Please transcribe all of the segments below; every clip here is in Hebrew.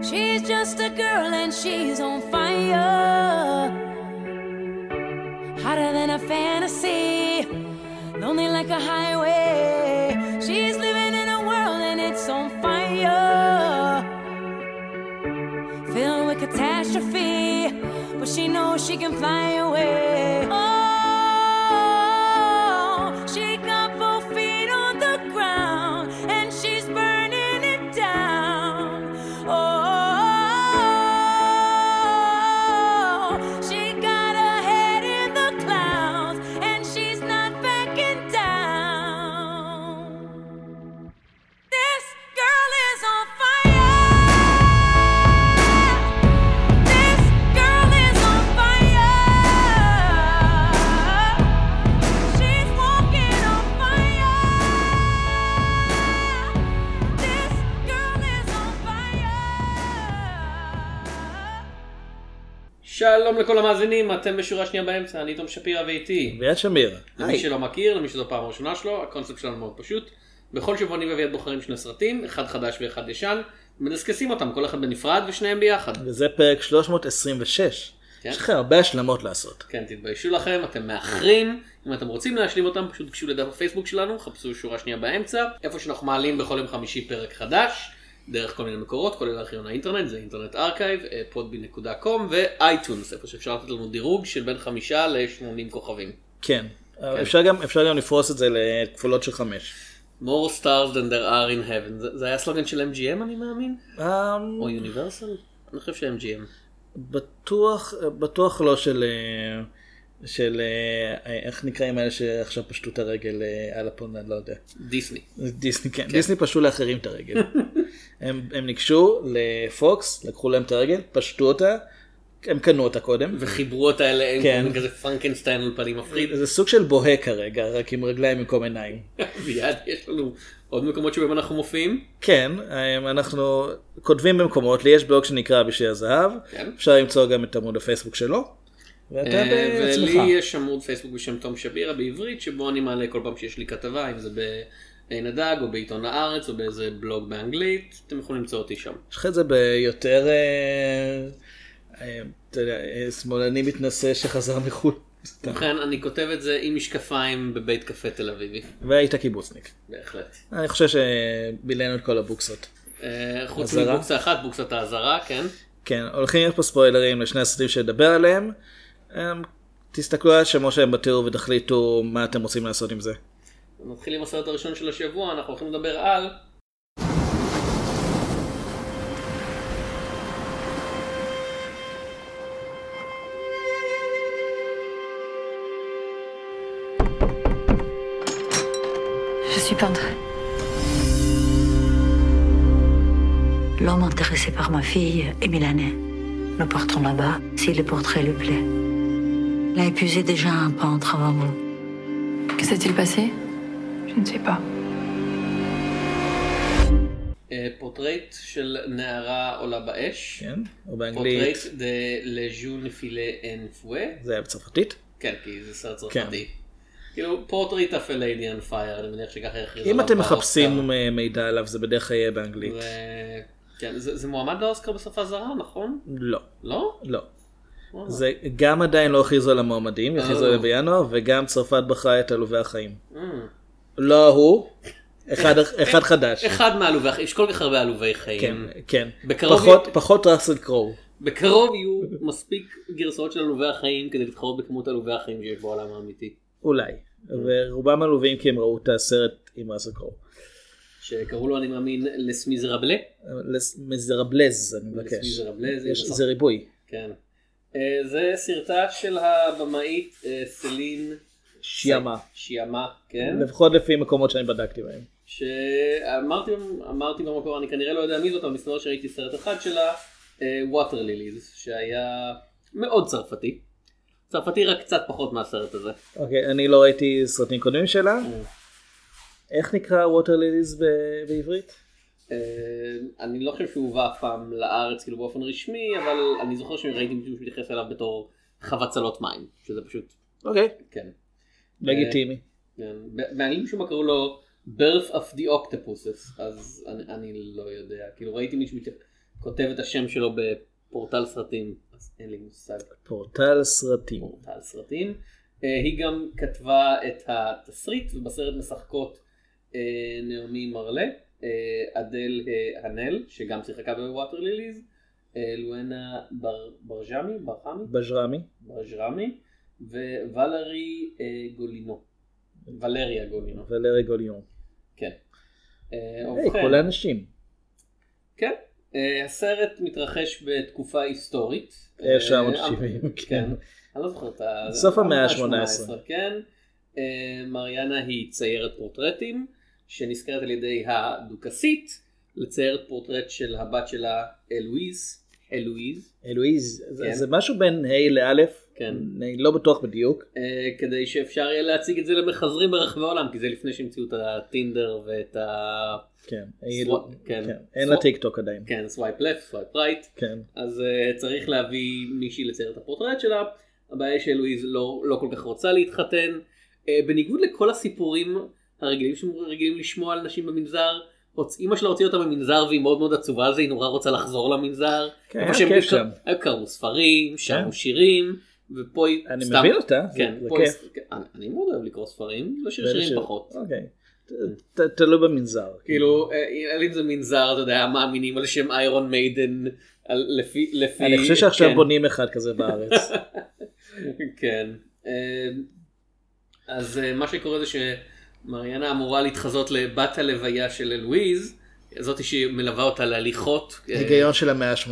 She's just a girl and she's on fire. Hotter than a fantasy, lonely like a highway. She's living in a world and it's on fire. Filled with catastrophe, but she knows she can fly away. Oh, שלום לכל המאזינים, אתם בשורה שנייה באמצע, אני תום שפירא ואיתי. ויד שמיר. למי היי. שלא מכיר, למי שזו פעם ראשונה שלו, הקונספט שלנו מאוד פשוט. בכל שבוע אני ואביעד בוחרים שני סרטים, אחד חדש ואחד ישן, מדסקסים אותם, כל אחד בנפרד ושניהם ביחד. וזה פרק 326. כן. יש לכם הרבה השלמות לעשות. כן, תתביישו לכם, אתם מאחרים. אם אתם רוצים להשלים אותם, פשוט גשו לדף הפייסבוק שלנו, חפשו שורה שנייה באמצע, איפה שאנחנו מעלים בכל יום חמישי פרק חדש, דרך כל מיני מקורות, כולל ארכיון האינטרנט, זה Internet Archive, podby.com ו iTunes, איפה שאפשר לתת לנו דירוג של בין חמישה ל-80 כוכבים. כן. אפשר גם אפשר גם לפרוס את זה לכפולות של חמש. more stars than there are in heaven, זה, זה היה סלוגן של MGM אני מאמין? אמ, או יוניברסל? אני חושב ש-MGM. בטוח בטוח לא של אה, של אה, איך נקראים האלה שעכשיו פשטו את הרגל אה, על הפון אני לא יודע. דיסני. דיסני כן. דיסני פשטו לאחרים את הרגל. הם הם ניגשו לפוקס לקחו להם את הרגל פשטו אותה. הם קנו אותה קודם. וחיברו אותה אליהם כן. כזה פרנקנסטיין על פנים מפחיד. זה סוג של בוהה כרגע רק עם רגליים במקום עיניים. מיד יש לנו עוד מקומות שבהם אנחנו מופיעים. כן, אנחנו כותבים במקומות, לי יש בלוג שנקרא בשביל הזהב, כן. אפשר למצוא גם את עמוד הפייסבוק שלו. ואתה אה, בעצמך. ולי יש עמוד פייסבוק בשם תום שבירה בעברית שבו אני מעלה כל פעם שיש לי כתבה אם זה בעין הדג או בעיתון הארץ או באיזה בלוג באנגלית אתם יכולים למצוא אותי שם. יש לך את זה ביותר, אה, אה, אה, שמאלני מתנשא שחזר מחו"ל. ובכן אני כותב את זה עם משקפיים בבית קפה תל אביבי. והיית קיבוצניק. בהחלט. אני חושב שבילינו את כל הבוקסות. חוץ? מבוקסה אחת בוקסת האזהרה כן. כן, הולכים להיות פה ספוילרים לשני הסרטים שנדבר עליהם. אה, תסתכלו על השמות שלהם בתיאור ותחליטו מה אתם רוצים לעשות עם זה. נתחיל עם הסרט הראשון של השבוע אנחנו הולכים לדבר על Je suis peintre. L'homme intéressé par ma fille est milanais. Nous partons là-bas si le portrait lui plaît. Il a épuisé déjà un peintre avant vous. Que s'est-il passé Je Ne sais pas. אה, פורטרייט של נערה עולה באש. כן? או פורטרייט באנגלית דה לז'ון פילה אן פואה. זה היה בצרפתית. כן, כי זה סרט כן. צרפתי. כאילו Portrait of a Lady on Fire, אני מניח שככה יכריזו אם אתם. מחפשים אה, מידע עליו זה בדרך כלל יהיה באנגלית. כן, זה זה מועמד לאוסקר בשפה זרה, נכון? לא. לא? לא. זה גם עדיין לא הכריזו על המועמדים, הכריזו אה. עליהם בינואר, וגם צרפת בחרה את עלובי החיים. לא הוא, אחד, אחד חדש. אחד מעלובי החיים, יש כל כך הרבה עלובי חיים. כן, כן. בקרוב פחות, י- פחות ראסל קרואו. בקרוב יהיו מספיק גרסאות של עלובי החיים כדי להתחרות בכמות עלובי החיים שיש בעולם האמיתי. אולי. ורובם עלובים כי הם ראו את הסרט עם ראסל קרואו. שקראו לו אני מאמין לסמיזרבלה. לס- מזרבלז, אני מבקש. זה בסך- זה ריבוי. כן. אה, זה סרטה של הבמאית אה, סלין שיאמה. שיאמה, כן. לפחות לפי מקומות שאני בדקתי בהם. שאמרתי אמרתי במקור אני כנראה לא יודע מי זאת אבל מסתבר שראיתי סרט אחד שלה ווטר ליליז שהיה מאוד צרפתי. צרפתי רק קצת פחות מהסרט הזה. אוקיי, אני לא ראיתי סרטים קודמים שלה. Mm. איך נקרא ווטר ליליז בעברית? אה, אני לא חושב שהוא הובא אף פעם לארץ כאילו באופן רשמי אבל אני זוכר שראיתי מישהו שמתייחס אליו בתור חבצלות מים שזה פשוט אוקיי, כן. לגיטימי. כן. ב- באנגלית משום מה קראו לו birth of the octopuses אז אני, אני לא יודע כאילו ראיתי מישהו כותב את השם שלו בפורטל סרטים, אז אין לי מושג. פורטל סרטים. פורטל סרטים. אה, היא גם כתבה את התסריט ובסרט משחקות אה, נעמי מרלה, אה, אדל אה, הנל שגם שיחקה בווטר ליליז, אה, לואנה בר- ברג'מי, ברחמי, בג'רמי. ברג'רמי וולרי אה, גולינו, ולריה גולינו, ולרי גוליון. כן. אה, היי, כל האנשים. כן. אה, הסרט מתרחש בתקופה היסטורית. 1970, אה, כן. אני לא זוכר את ה... סוף המאה המאה ה-18. כן. מריאנה היא ציירת פורטרטים, שנזכרת על ידי הדוכסית לצייר פורטרט של הבת שלה אלואיז. אלואיז. אלואיז, זה- כן. זה משהו בין ה' לאלף. כן. אני לא בטוח בדיוק. אה, כדי שאפשר יהיה להציג את זה למחזרים ברחבי העולם, כי זה לפני שהמציאו את הטינדר ואת ה... כן. כן. כן. אין לה swi- טיק טוק עדיין. כן, swipe left, swipe right. כן. אז אה, צריך להביא מישהי לצייר את הפורטרט שלה. הבעיה שאלואיז לא, לא כל כך רוצה להתחתן. אה, בניגוד לכל הסיפורים הרגילים שרגילים לשמוע על נשים במנזר, אמא שלה הוציאה אותה ממנזר והיא מאוד מאוד עצובה על זה, היא נורא רוצה לחזור למנזר. כן, היה כיף שם. קראו ספרים, שרו כן. שירים, ופה היא אני סתם... מבין אותה, כן, זה כיף. כן, אני- מאוד אוהב לקרוא ספרים, לשיר ואלה שירים ש- פחות. אוקיי. ת- תלוי במנזר. כאילו, אה, אם זה מנזר, אתה יודע, מאמינים על שם איירון מיידן, לפי... אני חושב שעכשיו כן. בונים אחד כזה בארץ. כן. אה, אז אה, מה שקורה זה שמריאנה אמורה להתחזות לבת הלוויה של אלוויז, זאתי שמלווה אותה להליכות. אה, היגיון של המאה ה-18,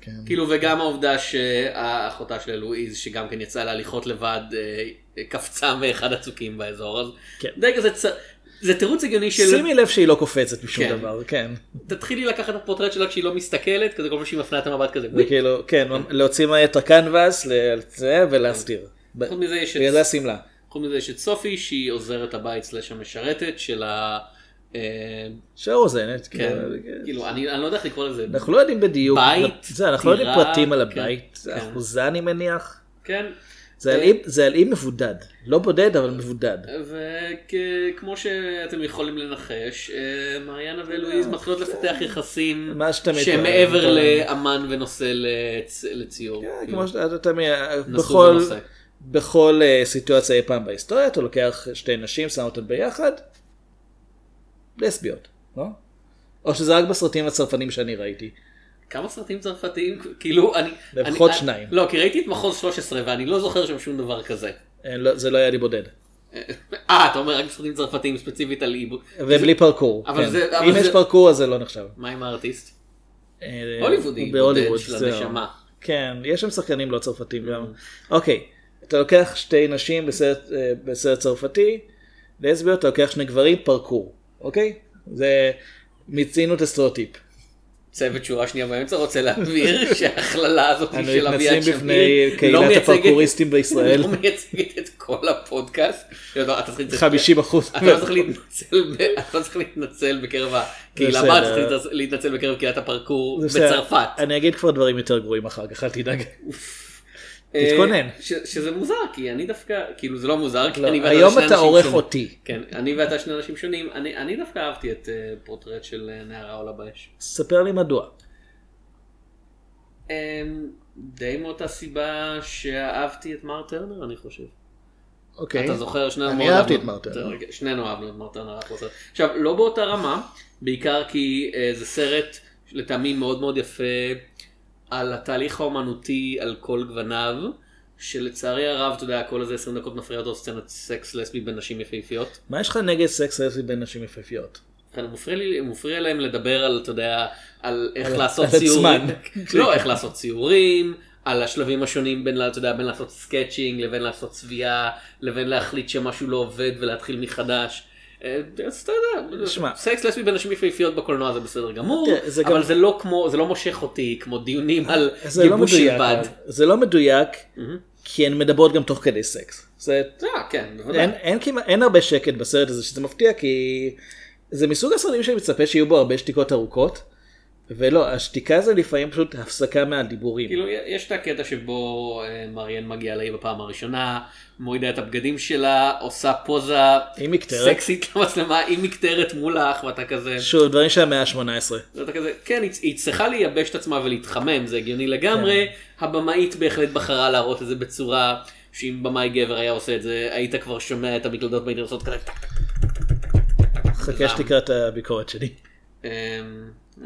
כן. כאילו וגם העובדה שהאחותה של אלוויז שגם כן יצאה להליכות לבד אה, קפצה מאחד הצוקים באזור אז כן. די כזה צ... זה תירוץ הגיוני של שימי לב שהיא לא קופצת משום כן. דבר, כן. תתחילי לקחת את הפורטרט שלה כשהיא לא מסתכלת כזה כל פעם שהיא מפנה את המבט כזה. זה כאילו, כן, להוציא מה- את הקנבאס, לזה ולהסתיר. חוץ מזה יש בגלל זה את השמלה. חוץ מזה יש את סופי שהיא עוזרת הבית סלאש המשרתת של ה... אה, שרוזנת. כן, כאילו, כאילו אני אני לא יודע איך לקרוא לזה. אנחנו לא יודעים בדיוק, בית, זה, אנחנו לא יודעים פרטים על כן, הבית, כן. אחוזה אני מניח, כן. זה על אה, אי- זה על אי מבודד, לא בודד אבל מבודד. וכמו שאתם יכולים לנחש, אה, מריאנה ואלואיז מתחילות לפתח יחסים שהם מעבר כן. לאמן ונושא לצ- לציור. כן, כמו שאתה תמיד, בכל. בכל אה, סיטואציה אי פעם בהיסטוריה, אתה לוקח שתי נשים, שם אותן ביחד, לסביות, לא? או שזה רק בסרטים הצרפנים שאני ראיתי. כמה סרטים צרפתיים כאילו אני לפחות אני- שניים. לא כי ראיתי את מחוז 13 ואני לא זוכר שם שום דבר כזה. אה, לא- זה לא היה לי בודד. אה אתה אומר רק סרטים צרפתיים ספציפית על עיבוד. ובלי פרקור. אבל כן. זה- אבל אם יש פרקור אז זה לא נחשב. מה עם הארטיסט? אה, הוליוודי, בודד בהוליווד, של. הנשמה. כן, יש שם שחקנים לא צרפתים גם. אממ. אוקיי, אתה לוקח שתי נשים בסרט, אה, בסרט צרפתי, לסביות, אתה לוקח שני גברים, פרקור, אוקיי? זה, מיצינו את הסטריאוטיפ. צוות שורה שנייה באמצע רוצה להבהיר שההכללה הזאת של אביעד שמיר בפני לא קהילת מייצגת- הפרקוריסטים בישראל. לא מייצגת את כל הפודקאסט. לא, אתה צריך- 50 אחוז. אתה לא צריך להתנצל, לא בקרב הקהילה. מה אתה צריך להתנצל בקרב קהילת הפרקור. בצרפת. אני אגיד כבר דברים יותר גרועים אחר כך, אל תדאג. אה, תתכונן. ש- שזה מוזר, כי אני דווקא, כאילו זה לא מוזר, כי לא, אני ואתה היום שני אתה אנשים עורך שונים. אותי. כן, אני ואתה שני אנשים שונים, אני אני דווקא אהבתי את אה, פורטרט של אה, נערה עולה באש. ספר לי מדוע. אמ, די מאותה סיבה שאהבתי את מר טרנר אני חושב. אוקיי. אתה זוכר שנינו אני אהבתי את מר טרנר. רגע, שנינו אהבנו את מר טרנר. עכשיו לא באותה רמה בעיקר כי זה סרט לטעמי מאוד מאוד יפה על התהליך האומנותי על כל גווניו שלצערי הרב אתה יודע כל איזה 20 דקות מפריע אותו סצנת סקס לסבי בין נשים יפהפיות. מה יש לך נגד סקס לסבי בין נשים יפהפיות? מפריע לי מפריע להם לדבר על אתה יודע על איך על- לעשות על ציורים. לא איך לעשות ציורים על השלבים השונים בין אתה יודע בין לעשות sketching לבין לעשות צביעה לבין להחליט שמשהו לא עובד ולהתחיל מחדש. אה, אז אתה יודע, שמע. סקס לסבי בין נשים יפהפיות בקולנוע זה בסדר גמור, זה אבל גם- זה לא כמו, זה לא מושך אותי כמו דיונים על לא גיבוש מדויק. בלבד. אבל. זה לא מדויק, כי הן מדברות גם תוך כדי סקס. זה אה, כן, בוודאי. אין, אין, כמעט, אין הרבה שקט בסרט הזה שזה מפתיע כי זה מסוג הסרטים שאני מצפה שיהיו בו הרבה שתיקות ארוכות ולא, השתיקה זה לפעמים פשוט הפסקה מהדיבורים. כאילו יש את הקטע שבו אה, מריאן מגיעה לאי בפעם הראשונה, מורידה את הבגדים שלה, עושה פוזה. סקסית למצלמה עם מקטרת מול האח ואתה כזה, שוב, דברים של המאה ה-18. ואתה כזה, כן היא, היא צריכה לייבש את עצמה ולהתחמם זה הגיוני לגמרי, כן. הבמאית בהחלט בחרה להראות את זה בצורה שאם במאי גבר היה עושה את זה היית כבר שומע את המקלדות עושות כזה טק טק חכה שתקרא את הביקורת שלי. אמ,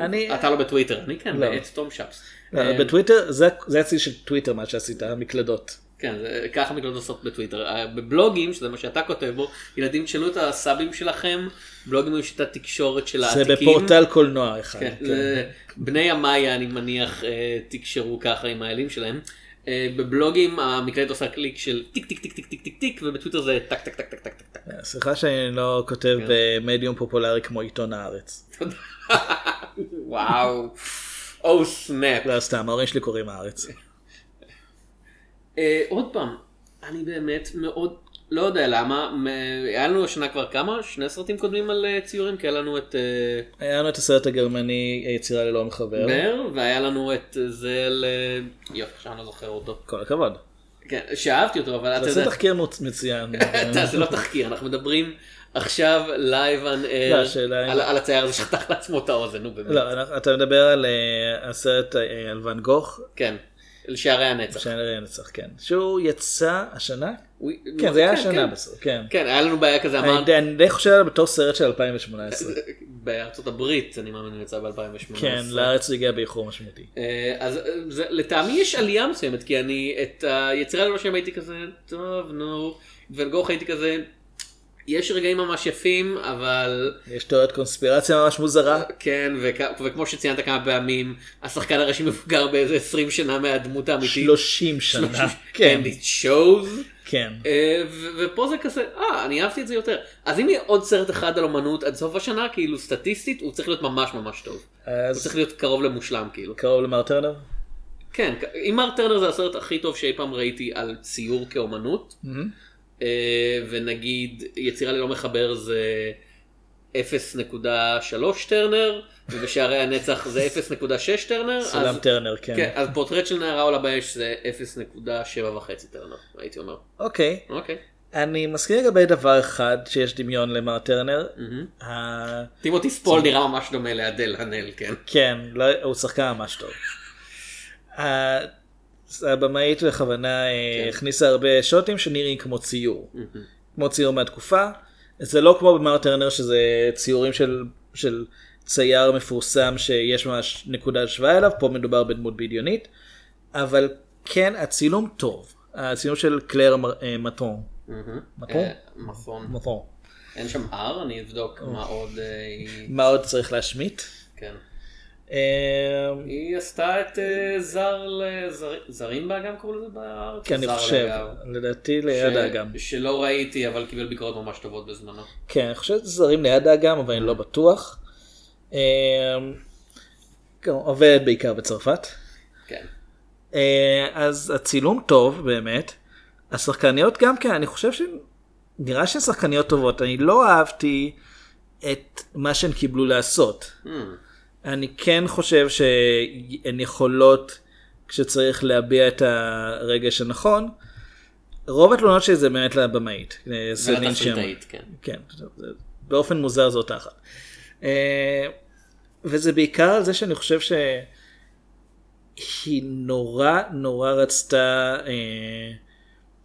אני- אתה לא בטוויטר, אני כן, לא. בעץ תום שפס. בטוויטר, זה- זה הצי של טוויטר מה שעשית, המקלדות. כן, זה, ככה מקלדות עושות בטוויטר. אה, בבלוגים, שזה מה שאתה כותב בו, ילדים תשאלו את הסבים שלכם, בלוגים יש את התקשורת של זה העתיקים. בפורטל קולנוע אחד. כן, כן. זה, בני המאיה אני מניח אה, תקשרו ככה עם האלים שלהם. אה, בבלוגים המקלדת עושה קליק של טיק טיק טיק טיק טיק טיק טיק ובטוויטר זה טק טק טק טק טק טק טק. סליחה שאני לא כותב כן. במדיום פופולרי כמו עיתון הארץ. וואו. או סנאפ. לא סתם, ההורים שלי קוראים הארץ. אה, עוד פעם, אני באמת מאוד, לא יודע למה, היה לנו השנה כבר כמה? שני סרטים קודמים על אה, ציורים, כי היה לנו את אה, היה לנו את הסרט הגרמני יצירה ללא מחבר. בר, והיה לנו את זה ל... יופי, עכשיו אני לא זוכר אותו. כל הכבוד. כן, שאהבתי אותו, אבל אתה תעשה יודע, תחקיר מוצ- מצוין. זה לא תחקיר, אנחנו מדברים עכשיו live on air, על הצייר הזה שחתך לעצמו את האוזן, נו באמת. לא, אתה מדבר על אה, הסרט אה, על ואן גוך, כן, שערי הנצח. שערי הנצח, כן. שהוא יצא השנה? כן, זה היה כן, השנה כן. בסוף, כן. כן, היה לנו בעיה כזה, אמרנו, אני די חושב עליו בתור סרט של 2018. בארצות הברית, אני מאמין, הוא יצא ב-2018. כן, לארץ הוא הגיע באיחור משמעותי. אה, אז אה, לטעמי יש עלייה מסוימת כי אני את היצירה ללא שם הייתי כזה טוב נו ואן גוך הייתי כזה יש רגעים ממש יפים אבל יש תיאוריית קונספירציה ממש מוזרה. כן וכ, וכמו שציינת כמה פעמים השחקן הראשי מבוגר באיזה 20 שנה מהדמות האמיתית. 30 שנה. כן. כן, And it shows. כן. אה, ופה זה כזה אה אני אהבתי את זה יותר אז אם יהיה עוד סרט אחד על אומנות עד סוף השנה כאילו סטטיסטית הוא צריך להיות ממש ממש טוב. הוא אז צריך להיות קרוב למושלם כאילו. קרוב למר טרנר? כן, אם מר טרנר זה הסרט הכי טוב שאי פעם ראיתי על ציור כאומנות, אה, ונגיד יצירה ללא מחבר זה 0.3 טרנר, ובשערי הנצח זה 0.6 טרנר, סולם טרנר, כן. כן, אז פורטרט של נערה עולה באש זה 0.7.5 טרנר, הייתי אומר. אוקיי. אוקיי. אני מסכים לגבי דבר אחד שיש דמיון למר טרנר. ה- טימותי ספול נראה ממש דומה לאדל הנל, כן. כן, לא, הוא שחקן ממש טוב. ה- הבמאית בכוונה אה, כן. הכניסה הרבה שוטים שנראים כמו ציור. כמו ציור מהתקופה. זה לא כמו במר טרנר שזה ציורים של, של צייר מפורסם שיש ממש נקודה השוואה אליו, פה מדובר בדמות בדיונית. אבל כן, הצילום טוב. הצילום של קלר מטון. מטון? מטון. אין שם הר, אני אבדוק מה עוד אה, היא... מה עוד צריך להשמיט? כן. אה, היא עשתה את אה, זר לזרים, זרים באגם קראו לזה בארץ? כן, אני חושב. לדעתי ליד האגם. שלא ראיתי אבל קיבל ביקורות ממש טובות בזמנו. כן, אני חושב שזה זרים ליד האגם, אבל אני לא בטוח. אה, כן, עובדת בעיקר בצרפת. כן. אה, אז הצילום טוב באמת. השחקניות גם כן, אני חושב שנראה שהן שחקניות טובות. אני לא אהבתי את מה שהן קיבלו לעשות. Hmm. אני כן חושב שהן יכולות, כשצריך להביע את הרגש הנכון, רוב התלונות שלי זה באמת לבמאית. שם. ולתסריטאית, כן. כן, באופן מוזר זו אותה אחת. וזה בעיקר על זה שאני חושב שהיא נורא נורא רצתה אה,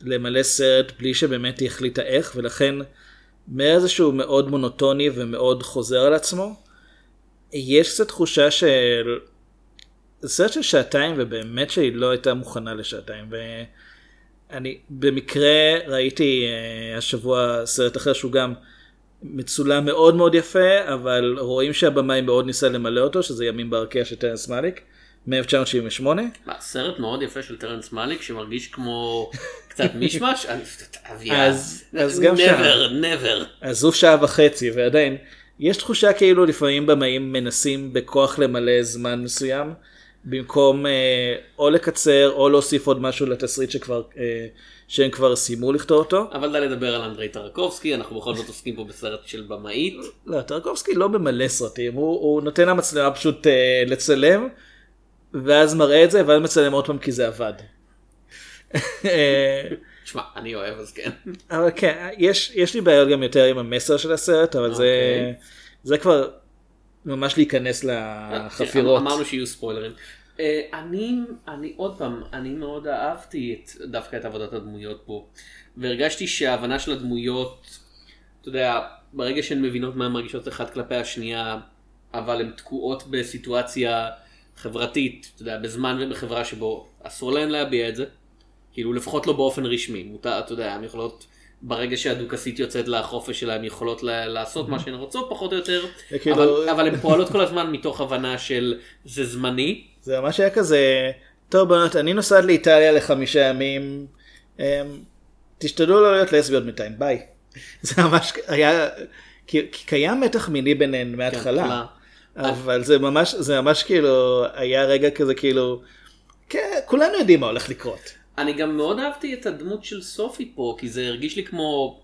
למלא סרט בלי שבאמת היא החליטה איך, ולכן מאיזה שהוא מאוד מונוטוני ומאוד חוזר על עצמו, יש קצת תחושה של... זה סרט של שעתיים ובאמת שהיא לא הייתה מוכנה לשעתיים. ואני במקרה ראיתי אה, השבוע סרט אחר שהוא גם מצולם מאוד מאוד יפה, אבל רואים שהבמאי מאוד ניסה למלא אותו, שזה ימים ברקיע של טרנס מאליק, מ-1978. מה, סרט מאוד יפה של טרנס מאליק שמרגיש כמו קצת מישמש? אז- אז גם שם. never, never. אז זו שעה וחצי, ועדיין, יש תחושה כאילו לפעמים במאים מנסים בכוח למלא זמן מסוים, במקום אה, או לקצר או להוסיף עוד משהו לתסריט שכבר, אה, שהם כבר סיימו לכתוב אותו. אבל די לדבר על אנדרי טרקובסקי, אנחנו בכל זאת עוסקים פה בסרט של במאית. לא, טרקובסקי לא במלא סרטים, הוא, הוא נותן למצלמה פשוט אה, לצלם, ואז מראה את זה, ואז מצלם עוד פעם כי זה עבד. אה, תשמע, אני אוהב אז כן. אבל כן, יש, יש לי בעיות גם יותר עם המסר של הסרט, אבל זה, אוקיי. זה כבר ממש להיכנס לחפירות. אמרנו שיהיו ספוילרים. אה, אני, אני עוד פעם, אני מאוד אהבתי את, דווקא את עבודת הדמויות פה, והרגשתי שההבנה של הדמויות, אתה יודע, ברגע שהן מבינות מה הן מרגישות אחת כלפי השנייה, אבל הן תקועות בסיטואציה חברתית, אתה יודע, בזמן ובחברה שבו אסור להן להביע את זה, כאילו לפחות לא באופן רשמי, מותר, אתה יודע, הן יכולות, ברגע שהדוכסית יוצאת לחופש שלה, הן יכולות לעשות מה שהן רוצות פחות או יותר, וכאילו- אבל, אבל הן פועלות כל הזמן מתוך הבנה של זה זמני, זה ממש היה כזה, טוב בנות, אני נוסעת לאיטליה לחמישה ימים, אמ, תשתדלו לא להיות לסביות בינתיים, ביי. זה ממש היה, כי, כי קיים מתח מיני ביניהן מההתחלה, כן, אבל זה ממש, זה ממש כאילו, היה רגע כזה כאילו, כן, כולנו יודעים מה הולך לקרות. אני גם מאוד אהבתי את הדמות של סופי פה, כי זה הרגיש לי כמו,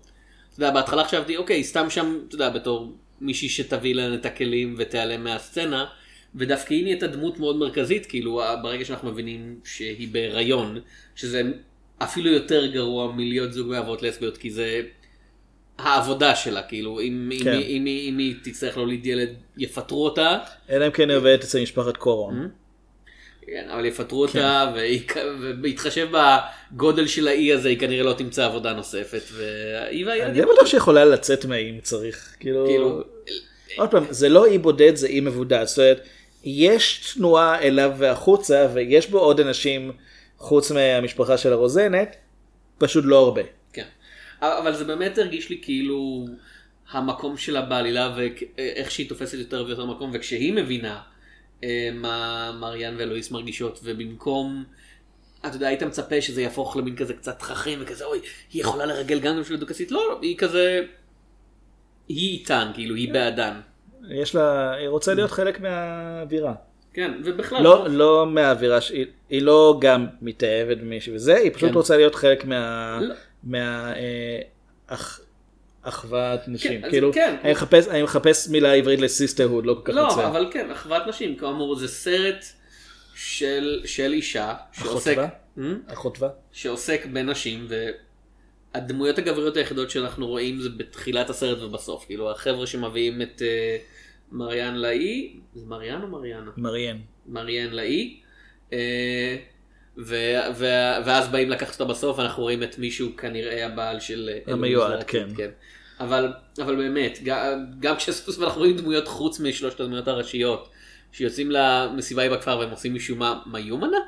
אתה יודע, בהתחלה חשבתי, אוקיי, סתם שם, אתה יודע, בתור מישהי שתביא להם את הכלים ותיעלם מהסצנה, ודווקא היא נהייתה דמות מאוד מרכזית, כאילו, ברגע שאנחנו מבינים שהיא בהיריון, שזה אפילו יותר גרוע מלהיות זוג מאבות לסביות, כי זה העבודה שלה, כאילו, אם, כן. אם, אם, אם, אם היא תצטרך להוליד ילד, יפטרו אותה, אלא אם כן היא עובדת אצל משפחת קורון. כן, אבל יפטרו אותה, והיא- ובהתחשב בגודל של האי הזה, היא כנראה לא תמצא עבודה נוספת, והיא אני והילדים... די בטוח שיכולה לצאת מהאי אם צריך, כאילו, כאילו, עוד פעם, זה לא אי בודד, זה אי מבודד, זאת אומרת, יש תנועה אליו והחוצה, ויש בו עוד אנשים חוץ מהמשפחה של הרוזנת, פשוט לא הרבה. כן. אבל זה באמת הרגיש לי כאילו המקום שלה בעלילה ואיך שהיא תופסת יותר ויותר מקום, וכשהיא מבינה אה, מה מריאן ואלוהיס מרגישות, ובמקום... אתה יודע, היית מצפה שזה יהפוך למין כזה קצת תככים וכזה, אוי, היא יכולה לרגל גם בשביל דוכסית, לא, לא, היא כזה... היא איתן, כאילו, היא בעדן. יש לה, היא רוצה להיות חלק מהאווירה. כן, ובכלל... לא, לא מהאווירה, ש- היא- היא לא גם מתאהבת במישהו וזה, היא פשוט כן. רוצה להיות חלק מה... לא. מה... אה, אח- אחוות נשים. אז כאילו, כן. אני מחפש- אני מחפש מילה עברית לסיסטרהוד, לא כל כך מוצא. לא, אבל כן, אחוות נשים, כאמור, זה סרט של, של אישה שעוסק? Hmm? אחותווה? שעוסק בנשים, והדמויות הגבריות היחידות שאנחנו רואים זה בתחילת הסרט ובסוף. כאילו, החבר'ה שמביאים את uh, מריאן לאי, זה מריאן או מריאנה? מריאן. מריאן לאי. uh, ו- ו- ואז באים לקחת אותה בסוף, אנחנו רואים את מישהו כנראה הבעל של... אה, המיועד, העתיד, כן. אבל, אבל באמת, גם, גם כשספוס ואנחנו רואים דמויות חוץ משלושת הדמויות הראשיות, שיוצאים למסיבה היא בכפר והם עושים משום מה מיומנה?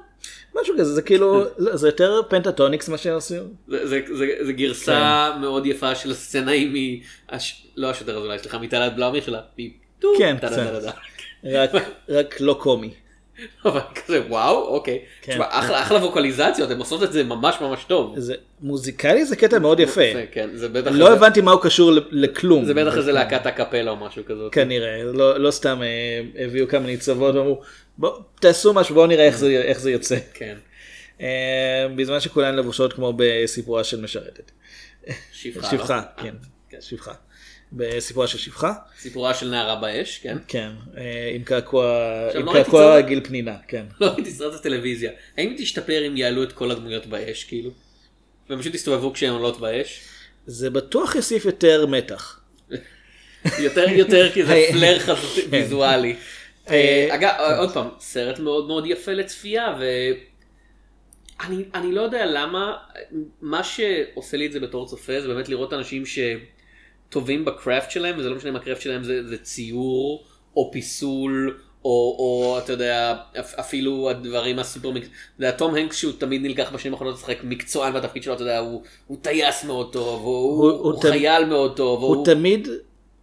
משהו כזה, זה כאילו, לא, זה יותר פנטטוניקס מה שהם עושים. זה, זה, זה, זה גרסה מאוד יפה של הסצנה מ... הש... לא השוטר אזולאי, סליחה, מתעלת בלאומי שלה. פיפ, כן, טה, טה, קצת. רק, רק לא קומי. אבל כזה וואו, אוקיי. כן. תשמע, אחלה, אחלה ווקליזציות, הם עושות את זה ממש ממש טוב. זה מוזיקלי זה קטע מאוד יפה. כן, זה בטח... לא איזה- הבנתי מה הוא קשור לכלום. זה בטח איזה להקת הקפלה או משהו כזאת. כנראה, לא, לא סתם אה, הביאו כמה ניצבות ואמרו, בוא, תעשו משהו, בואו נראה איך זה, איך זה יוצא. כן. אה, בזמן שכולן לבושות כמו בסיפורה של משרתת. שפחה. שפחה, לא? כן, כן. שפחה. בסיפורה של שפחה, סיפורה של נערה באש, כן. כן, אה, עם קעקוע, עם לא קעקוע גיל פנינה, כן. לא ראיתי סרט הטלוויזיה. האם תשתפר אם יעלו את כל הדמויות באש, כאילו? והם פשוט יסתובבו כשהן עולות באש? זה בטוח יוסיף יותר מתח. יותר יותר כי זה. פלר, חזותי כן. ויזואלי. אה, אה, אגב, עוד פעם, סרט מאוד מאוד יפה לצפייה, ואני אני לא יודע למה, מה שעושה לי את זה בתור צופה זה באמת לראות אנשים שטובים ב craft שלהם, וזה לא משנה אם ה craft שלהם זה, זה ציור, או פיסול, או, או אתה יודע, אפ- אפילו הדברים הסופר מקצועיים, אתה יודע, תום הנקס שהוא תמיד נלקח בשנים האחרונות לשחק מקצוען בתפקיד שלו, אתה יודע, הוא, הוא טייס מאוד טוב, הוא, הוא- הוא, הוא הוא חייל מאוד טוב, הוא תמיד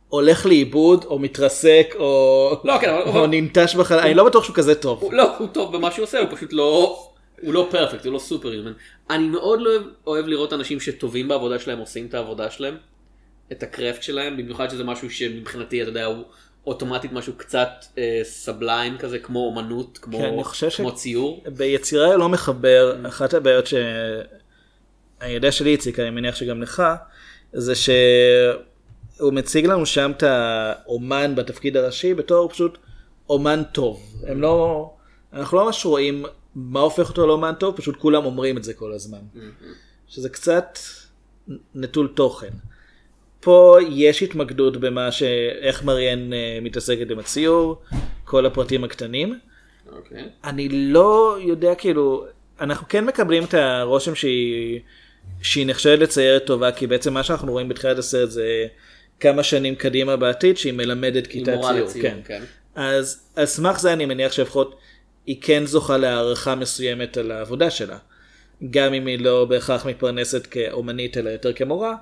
הולך לאיבוד, או מתרסק, או לא, כן, או אבל- ננטש בחלל, אני לא בטוח שהוא כזה טוב. הוא, לא, הוא טוב במה שהוא עושה, הוא פשוט לא, הוא לא פרפקט, הוא לא סופר יומן. אני מאוד לא אוהב, אוהב לראות אנשים שטובים בעבודה שלהם, עושים את העבודה שלהם, את הקרפט שלהם, במיוחד שזה משהו שמבחינתי, אתה יודע, הוא, אוטומטית משהו קצת אה, סבליים כזה, כמו אומנות, כמו, כן, חושב ש- כמו ציור. ביצירה לא מחבר, אחת הבעיות שאני יודע שלי הציג, אני מניח שגם לך, זה שהוא מציג לנו שם את האומן בתפקיד הראשי בתור פשוט אומן טוב. הם לא, אנחנו לא ממש רואים מה הופך אותו לאומן טוב, פשוט כולם אומרים את זה כל הזמן. שזה קצת נטול תוכן. פה יש התמקדות במה ש... איך מריאן אה, מתעסקת עם הציור, כל הפרטים הקטנים. אוקיי. אני לא יודע כאילו אנחנו כן מקבלים את הרושם שהיא שהיא נחשבת לציירת טובה כי בעצם מה שאנחנו רואים בתחילת הסרט זה כמה שנים קדימה בעתיד שהיא מלמדת כיתת מורה ציור. לציור, כן. כן. אז על סמך זה אני מניח שלפחות היא כן זוכה להערכה מסוימת על העבודה שלה. גם אם היא לא בהכרח מתפרנסת כאומנית אלא יותר כמורה,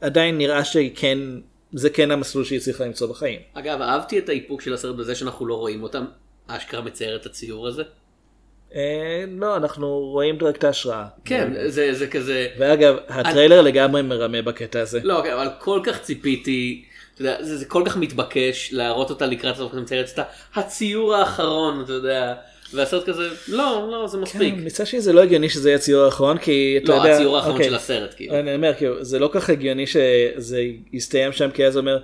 עדיין נראה שהיא כן, זה כן המסלול שהיא צריכה למצוא בחיים. אגב, אהבתי את האיפוק של הסרט בזה שאנחנו לא רואים אותם. אשכרה מצייר את הציור הזה. אה, לא, אנחנו רואים רק את ההשראה. כן, זה, זה כזה... ואגב, הטריילר לגמרי מרמה בקטע הזה. לא, אוקיי, אבל כל כך ציפיתי, אתה יודע, זה, זה כל כך מתבקש להראות אותה לקראת הסוף, מציירת את הציור האחרון, אתה יודע, והסרט כזה, לא, לא, זה מספיק. כן, מצד שני זה לא הגיוני שזה יהיה הציור האחרון כי אתה לא, יודע, הציור האחרון אוקיי. של הסרט, כאילו. אני אומר כאילו זה לא כך הגיוני שזה יסתיים שם כי אז הוא אומר.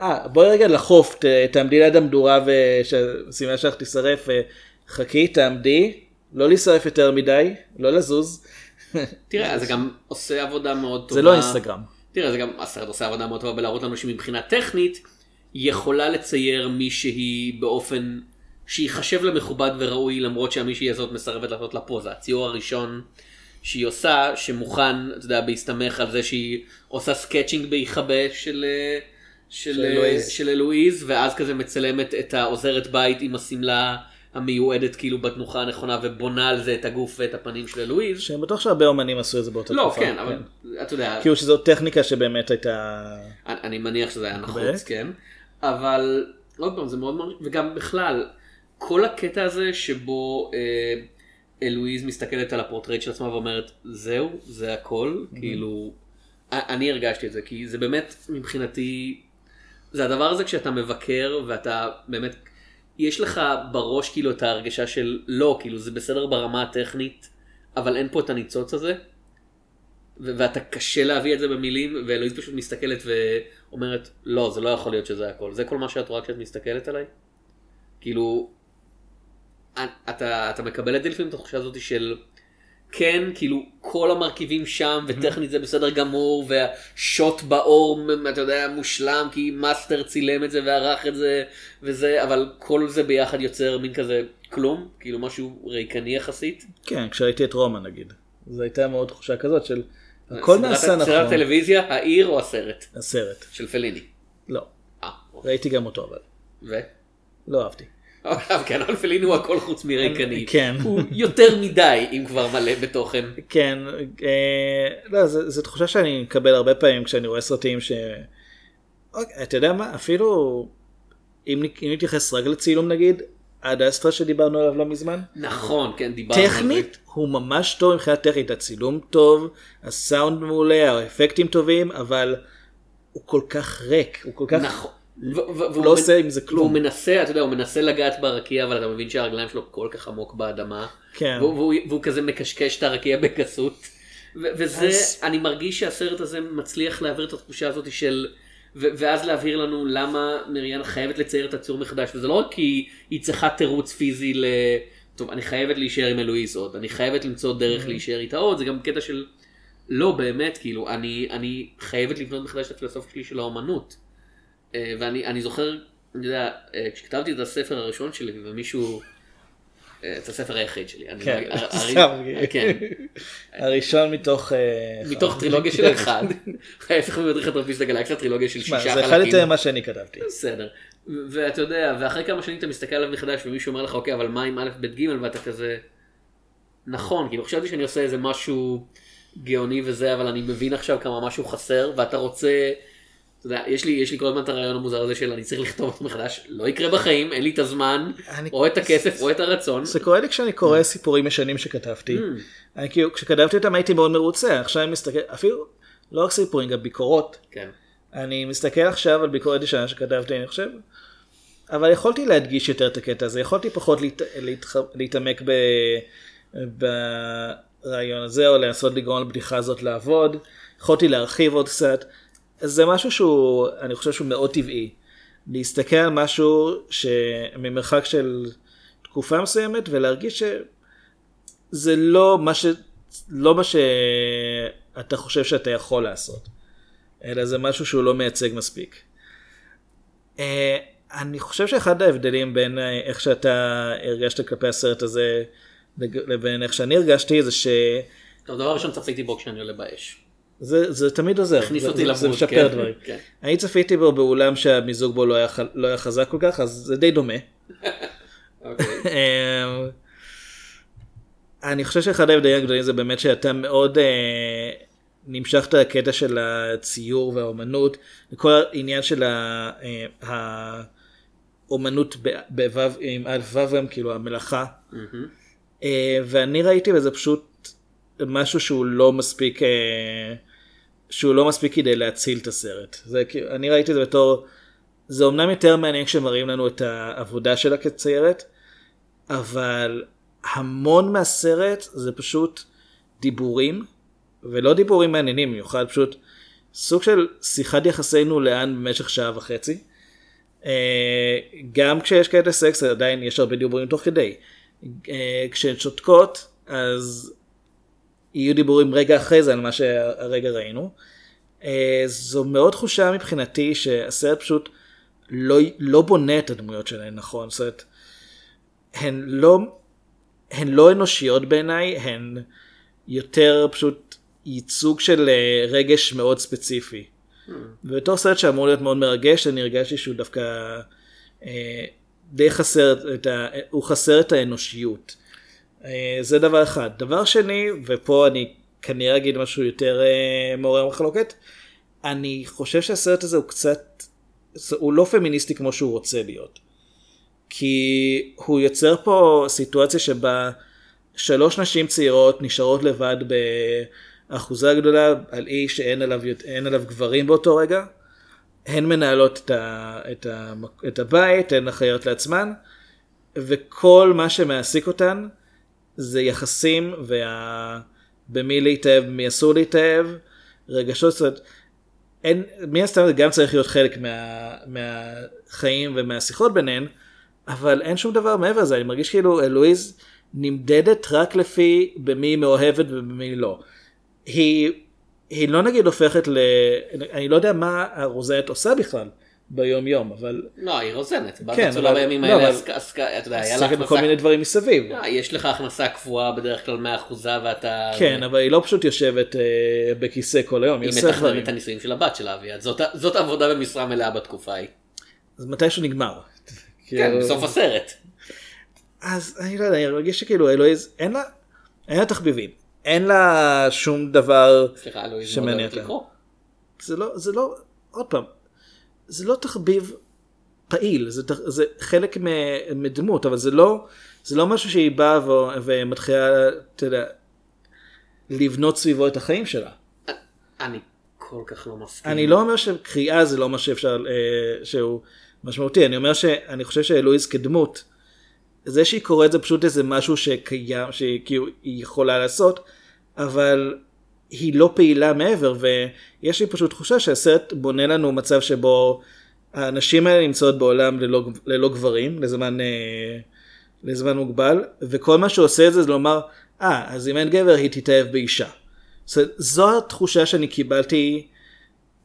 אה בואי רגע לחוף, ת- תעמדי ליד המדורה ושהסימן שלך תישרף חכי תעמדי לא להישרף יותר מדי לא לזוז. תראה, זה גם עושה עבודה מאוד טובה. זה לא אינסטגרם. תראה, זה גם, הסרט עושה עבודה מאוד טובה בלהראות לנו שמבחינה טכנית, יכולה לצייר מישהי באופן שייחשב לה מכובד וראוי, למרות שהמישהי הזאת מסרבת לעשות לה פוזה. הציור הראשון שהיא עושה, שמוכן, אתה יודע, בהסתמך על זה שהיא עושה sketching בהחבא של... אה, של, של אה, אלואיז. של אלואיז, ואז כזה מצלמת את העוזרת בית עם השמלה המיועדת כאילו בתנוחה הנכונה ובונה על זה את הגוף ואת הפנים של אלואיז. שאני בטוח שהרבה אומנים עשו את זה באותה לא, תקופה. כן, אבל אתה יודע, כאילו שזו טכניקה שבאמת הייתה. אני אני מניח שזה היה נחוץ? כן. אבל עוד פעם, זה מאוד מאוד, וגם בכלל, כל הקטע הזה שבו אה, אלואיז מסתכלת על הפורטרט של עצמה ואומרת, זהו, זה הכל, כאילו, א- אני הרגשתי את זה, כי זה באמת, מבחינתי, זה הדבר הזה כשאתה מבקר ואתה באמת, יש לך בראש כאילו את ההרגשה של לא, כאילו זה בסדר ברמה הטכנית, אבל אין פה את הניצוץ הזה. ו- ואתה קשה להביא את זה במילים, ואלוהיז פשוט מסתכלת ואומרת, לא, זה לא יכול להיות שזה הכל. זה כל מה שאת רואה כשאת מסתכלת עליי? כאילו, אתה, אתה מקבל את זה לפעמים את התחושה הזאת של, כן, כאילו, כל המרכיבים שם, וטכנית זה בסדר גמור, וה shot באור, אתה יודע, מושלם, כי master צילם את זה וערך את זה, וזה, אבל כל זה ביחד יוצר מין כזה כלום, כאילו משהו ריקני יחסית. כן כשראיתי את רומא נגיד. זו הייתה מאוד תחושה כזאת של הכל סדרת- נעשה סדרת נכון. טלוויזיה, העיר או הסרט? הסרט. של פליני. לא. אה, ראיתי גם אותו אבל. ו? לא אהבתי. עכשיו כן, פליני הוא הכל חוץ מריקני. כן. הוא יותר מדי, אם כבר מלא בתוכן. כן, אה, לא, זו, תחושה שאני מקבל הרבה פעמים כשאני רואה סרטים ש... אוקיי, אתה יודע מה, אפילו אם, נתייחס רק לצילום נגיד, עד אסטרה שדיברנו עליו לא מזמן, נכון, כן, דיברנו. טכנית הוא ממש טוב מבחינה טכנית, הצילום טוב, הסאונד מעולה, האפקטים טובים, אבל הוא כל כך ריק, הוא כל כך נכון. והוא לא עושה עם זה כלום. והוא מנסה, אתה יודע, הוא מנסה לגעת ברקיע, אבל אתה מבין שהרגליים שלו כל כך עמוק באדמה. כן. והוא, והוא, והוא כזה מקשקש את הרקיע בגסות. וזה, אז- אני מרגיש שהסרט הזה מצליח להעביר את התחושה הזאת של... ואז להבהיר לנו למה מריאנה חייבת לצייר את הציור מחדש, וזה לא רק כי היא צריכה תירוץ פיזי ל... טוב, אני חייבת להישאר עם אלואיס עוד, אני חייבת למצוא דרך להישאר איתה עוד, זה גם קטע של... לא, באמת, כאילו, אני, אני חייבת לבנות מחדש את הפילוסופיה שלי של האומנות. אה, ואני אני זוכר, אני יודע, אה, כשכתבתי את הספר הראשון שלי ומישהו, אה, את הספר היחיד שלי, כן, סתם, כן, הראשון מתוך... מתוך טרילוגיה של אחד, ההפך ממדריך הטרפיסט לגלקסיה, טרילוגיה של שישה זה אחד חלקים. יותר ממה שאני כתבתי. בסדר. ואתה יודע, ואחרי כמה שנים אתה מסתכל עליו מחדש ומישהו אומר לך, אוקיי, אבל מה עם א', ב', ג', ואתה כזה, נכון, כאילו חשבתי שאני עושה איזה משהו גאוני וזה, אבל אני מבין עכשיו כמה משהו חסר, ואתה רוצה, אתה יודע, יש לי, יש לי כל הזמן את הרעיון המוזר הזה של אני צריך לכתוב אותו מחדש, לא יקרה בחיים, אין לי את הזמן, אני- או את הכסף, או את הרצון. זה קורה לי כשאני קורא סיפורים ישנים שכתבתי. אני כאילו, כשכתבתי אותם הייתי מאוד מרוצה, עכשיו אני מסתכל, אפילו לא רק סיפורים, גם ביקורות. כן. אני מסתכל עכשיו על ביקורת ישנה שכתבתי, אני חושב, אבל יכולתי להדגיש יותר את הקטע הזה, יכולתי פחות להת... להתח... להתעמק ב... ברעיון הזה, או לנסות לגרום לבדיחה הזאת לעבוד, יכולתי להרחיב עוד קצת. זה משהו שהוא, אני חושב שהוא מאוד טבעי. להסתכל על משהו שממרחק של תקופה מסוימת ולהרגיש שזה לא מה, ש... לא מה שאתה חושב שאתה יכול לעשות, אלא זה משהו שהוא לא מייצג מספיק. אה, אני חושב שאחד ההבדלים בין אה, איך שאתה הרגשת כלפי הסרט הזה לבין איך שאני הרגשתי זה שזה טוב, דבר ראשון צפיתי בו כשאני עולה באש. זה תמיד עוזר, הכניס זה- אותי זה- זה משפר כן, דברים. כן. אני צפיתי בו באולם שהמיזוג בו לא היה, לא היה חזק כל כך, אז זה די דומה. אוקיי. אמ, אני חושב שאחד ההבדלים הגדולים זה באמת שאתה מאוד אה, נמשכת לקטע של הציור והאומנות, וכל העניין של ה- אה, האומנות בוו, עם א' ו' גם, כאילו המלאכה. מהמם. אה, ואני ראיתי בזה פשוט משהו שהוא לא מספיק, אה, שהוא לא מספיק כדי להציל את הסרט. זה, אני ראיתי את זה בתור, זה אומנם יותר מעניין כשמראים לנו את העבודה שלה כציירת, אבל המון מהסרט זה פשוט דיבורים, ולא דיבורים מעניינים במיוחד, פשוט סוג של שיחת יחסינו לאן במשך שעה וחצי. אה, גם כשיש כאלה סקס עדיין יש הרבה דיבורים תוך כדי. אה, כשהן שותקות אז יהיו דיבורים רגע אחרי זה על מה שהרגע ראינו. אה, זו מאוד תחושה מבחינתי שהסרט פשוט לא, לא בונה את הדמויות שלהן נכון. זאת אומרת, הן לא, הן לא אנושיות בעיניי, הן יותר פשוט ייצוג של אה, רגש מאוד ספציפי. ובתור סרט שאמור להיות מאוד מרגש, אני הרגשתי שהוא דווקא אה, די חסר, את ה, הוא חסר את האנושיות. אה, זה דבר אחד. דבר שני, ופה אני כנראה אגיד משהו יותר אה, מעורר מחלוקת, אני חושב שהסרט הזה הוא קצת, הוא לא פמיניסטי כמו שהוא רוצה להיות. כי הוא יוצר פה סיטואציה שבה שלוש נשים צעירות נשארות לבד באחוזה גדולה על אי שאין עליו, עליו גברים באותו רגע. הן מנהלות את, ה, את, ה, את הבית, הן אחראיות לעצמן, וכל מה שמעסיק אותן זה יחסים וה... במי להתאהב, במי אסור להתאהב, רגשות, זאת אין, מן הסתם זה גם צריך להיות חלק מה, מהחיים ומהשיחות ביניהן, אבל אין שום דבר מעבר לזה, אני מרגיש כאילו אלואיז נמדדת רק לפי במי היא מאוהבת ובמי לא. היא, היא לא נגיד הופכת ל... אני לא יודע מה הרוזנת עושה בכלל ביום יום, אבל לא, היא רוזנת. בת כן, הצולה אבל- בימים לא, האלה אבל- עסקה, אתה יודע, היה לה הכנסה... מיני דברים מסביב. לא, יש לך הכנסה קבועה בדרך כלל מאחוזה ואתה... כן, אבל היא לא פשוט יושבת אה, בכיסא כל היום, היא היא עושה דברים. מתכננת את הנישואים של הבת שלה, אביעד. זאת, זאת עבודה במשרה מלאה בתקופה ההיא. אז מתישהו נגמר. כן, כאילו- בסוף הסרט. אז אני לא יודע, אני מרגיש שכאילו אלוהיז, אין לה, אין לה תחביבים. אין לה שום דבר, סליחה, אלוהים מאוד אוהבת אותה. לקרוא. זה לא, זה לא, עוד פעם, זה לא תחביב פעיל, זה, תח- זה חלק מדמות, אבל זה לא, זה לא משהו שהיא באה ו- ומתחילה, אתה יודע, לבנות סביבו את החיים שלה. אני כל כך לא מסכים. אני לא אומר שקריאה זה לא מה שאפשר, אה, שהוא משמעותי, אני אומר שאני חושב שאלוהיז כדמות, זה שהיא קוראת זה פשוט איזה משהו שקיים, שהיא כאילו יכולה לעשות, אבל היא לא פעילה מעבר, ויש לי פשוט תחושה שהסרט בונה לנו מצב שבו האנשים האלה נמצאות בעולם ללא, ללא גברים, לזמן, אה, לזמן מוגבל, וכל מה שעושה את זה זה לומר, אה, אז אם אין גבר היא תתאהב באישה. אומרת, זו התחושה שאני קיבלתי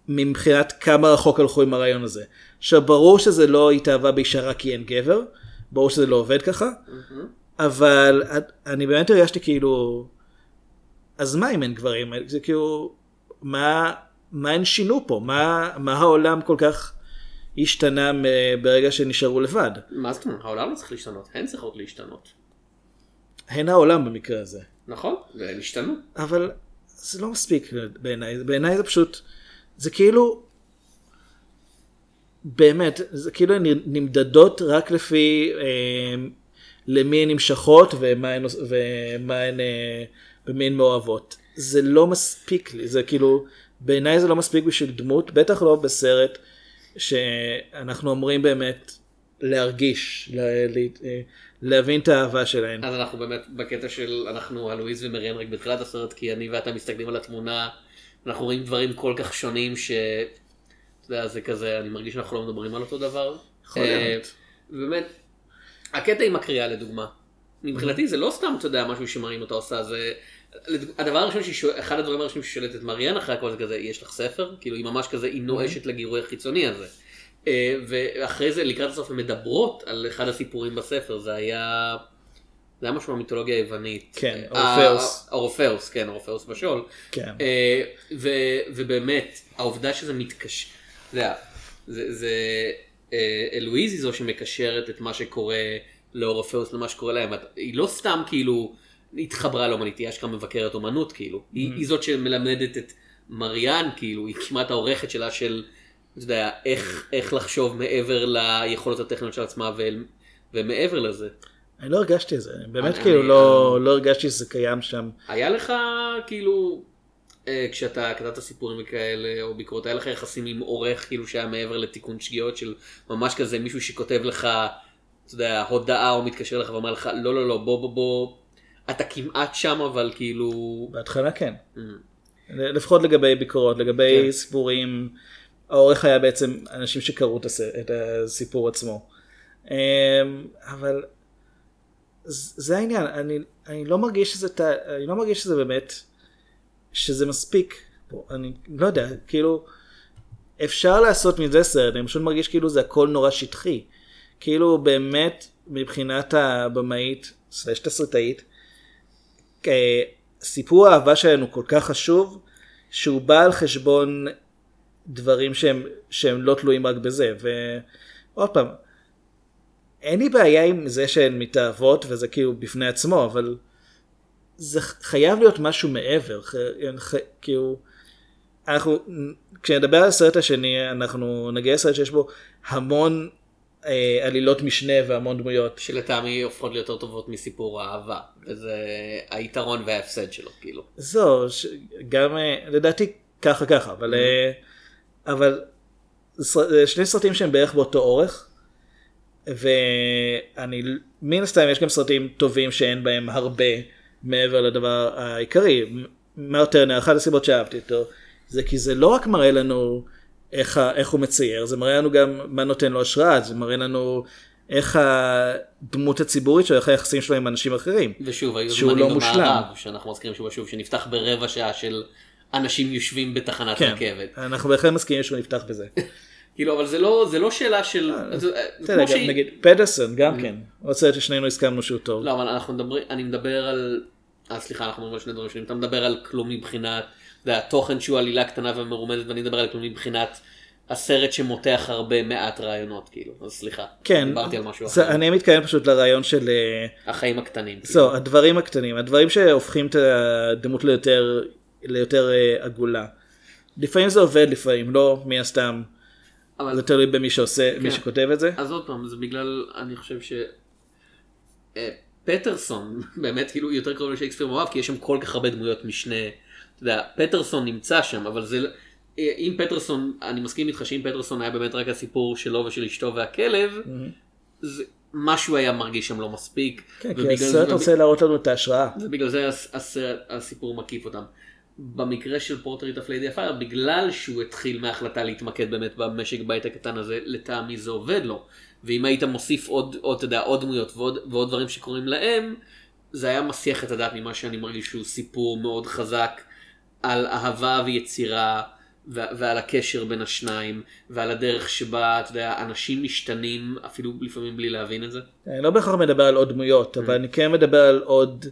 מבחינת כמה רחוק הלכו עם הרעיון הזה. עכשיו ברור שזה לא התאהבה באישה רק כי אין גבר, ברור שזה לא עובד ככה, אבל אני באמת הרגשתי כאילו, אז מה אם אין גברים? זה כאילו, מה, מה הם שינו פה? מה, מה העולם כל כך השתנה ברגע שנשארו לבד? מה זאת אומרת? העולם לא צריך להשתנות, הן צריכות להשתנות. הן העולם במקרה הזה. נכון? והן השתנו. אבל זה לא מספיק בעיניי, בעיניי זה פשוט, זה כאילו, באמת, זה כאילו הן נמדדות רק לפי אה, למי הן נמשכות ומה הן, ומה הן, אה, במי הן מאוהבות. זה לא מספיק לי, זה כאילו, בעיניי זה לא מספיק בשביל דמות, בטח לא בסרט שאנחנו אומרים באמת, להרגיש, לה, לה, להבין את האהבה שלהן. אז אנחנו באמת בקטע של אנחנו הלואיז ומריאן רק בתחילת הסרט כי אני ואתה מסתכלים על התמונה אנחנו רואים דברים כל כך שונים ש... אתה יודע, זה כזה אני מרגיש שאנחנו לא מדברים על אותו דבר. יכול אה, להיות. באמת הקטע עם הקריאה לדוגמה. מבחינתי זה לא סתם אתה יודע משהו שמראים אותה עושה זה הדבר הראשון שהיא אחד הדברים הראשונים ששואלת את מריאן אחרי הכל זה כזה יש לך ספר כאילו היא ממש כזה היא נואשת לגירוי החיצוני הזה. אה, ואחרי זה לקראת הסוף הן מדברות על אחד הסיפורים בספר זה היה זה היה משהו מהמיתולוגיה היוונית. כן, אה, אורפאוס. אורפאוס כן אורפאוס בשאול. כן. אה, ובאמת העובדה שזה מתקשר, זה, זה אה, אלואיז היא זו שמקשרת את מה שקורה לאורפאוס למה שקורה להם, היא לא סתם כאילו התחברה לאומנית, היא אשכרה מבקרת אומנות כאילו, היא, היא זאת שמלמדת את מריאן כאילו, היא כמעט העורכת שלה של, אתה יודע, איך, איך לחשוב מעבר ליכולות הטכניות של עצמה ואל, ומעבר לזה. אני לא הרגשתי את זה, באמת אני- כאילו אני- לא, לא הרגשתי שזה קיים שם. היה לך כאילו אה, כשאתה כתבת סיפורים כאלה או ביקורות היה לך יחסים עם עורך כאילו שהיה מעבר לתיקון שגיאות של ממש כזה מישהו שכותב לך אתה יודע הודעה או מתקשר לך ואומר לך לא לא לא בוא בוא בוא אתה כמעט שם אבל כאילו בהתחלה כן. Mm. לפחות לגבי ביקורות, לגבי כן. סיפורים, העורך היה בעצם אנשים שקראו את הס- את הסיפור עצמו. אמ, אבל זה העניין, אני, אני לא מרגיש שזה, אני לא מרגיש שזה באמת, שזה מספיק. אני לא יודע, כאילו, אפשר לעשות מזה סרט, אני פשוט מרגיש כאילו זה הכל נורא שטחי. כאילו באמת מבחינת הבמאית, סלש תסריטאית, סיפור האהבה שלנו כל כך חשוב, שהוא בא על חשבון דברים שהם, שהם לא תלויים רק בזה. ועוד פעם, אין לי בעיה עם זה שהן מתאהבות וזה כאילו בפני עצמו, אבל זה חייב להיות משהו מעבר. ח- ח- כאילו, אנחנו, כשנדבר על הסרט השני, אנחנו נגיע לסרט שיש בו המון אה, עלילות משנה והמון דמויות. שלטעמי הופכות להיות יותר טובות מסיפור האהבה וזה היתרון וההפסד שלו כאילו. זו, ש... גם אה, לדעתי ככה ככה, אבל, אה, אבל שני סרטים שהם בערך באותו אורך, ואני, מן הסתם יש גם סרטים טובים שאין בהם הרבה מעבר לדבר העיקרי. מרטרנר, אחת הסיבות שאהבתי אותו, זה כי זה לא רק מראה לנו איך, ה- איך הוא מצייר, זה מראה לנו גם מה נותן לו השראה, זה מראה לנו איך הדמות הציבורית שלו, איך היחסים שלו עם אנשים אחרים. ושוב היו זמנים לא. במערב שאנחנו מזכירים שוב ושוב שנפתח ברבע שעה של אנשים יושבים בתחנת כן, רכבת. אנחנו בהחלט מסכימים שהוא נפתח בזה. כאילו אבל זה לא זה לא שאלה של יודע, כמו גם שהיא- נגיד פדרסון גם כן, עוד סרט ששנינו הסכמנו שהוא טוב. לא אבל אנחנו מדברים אני מדבר על אה, סליחה אנחנו מדברים על שני דברים שונים אתה מדבר על כלום מבחינת יודע, תוכן שהוא עלילה קטנה ומרומזת ואני מדבר על כלום מבחינת הסרט שמותח הרבה מעט רעיונות כאילו אז סליחה כן, דיברתי על משהו זה- אחר אני מתכוון פשוט לרעיון של, אה, החיים הקטנים כאילו. זהו, הדברים הקטנים, הדברים שהופכים את הדמות ליותר, ליותר אה, עגולה. לפעמים זה עובד, לפעמים לא, מן הסתם, אבל זה תלוי במי שעושה, מי כן. שכותב את זה. אז עוד פעם, זה בגלל, אני חושב ש... אה, פטרסון באמת כאילו יותר קרוב לשייקספיר מאוהב כי יש שם כל כך הרבה דמויות משנה. אתה יודע, פטרסון נמצא שם אבל זה אה, אם פטרסון אני מסכים איתך שאם פטרסון היה באמת רק הסיפור שלו ושל אשתו והכלב זה משהו היה מרגיש שם לא מספיק. כן, כי הסרט זה- רוצה להראות לנו את ההשראה. ובגלל זה הס- הסרט, הסיפור מקיף אותם. במקרה של פורטרית אף ליידי הפייר, בגלל שהוא התחיל מההחלטה להתמקד באמת במשק בית הקטן הזה, לטעמי זה עובד לו. ואם היית מוסיף עוד, עוד, אתה יודע, עוד דמויות ועוד, ועוד דברים שקורים להם, זה היה מסיח את הדעת ממה שאני מרגיש שהוא סיפור מאוד חזק על אהבה ויצירה. ו- ועל הקשר בין השניים ועל הדרך שבה אתה יודע אנשים משתנים אפילו לפעמים בלי להבין את זה. אני לא בהכרח מדבר על עוד דמויות, אבל אני כן מדבר על עוד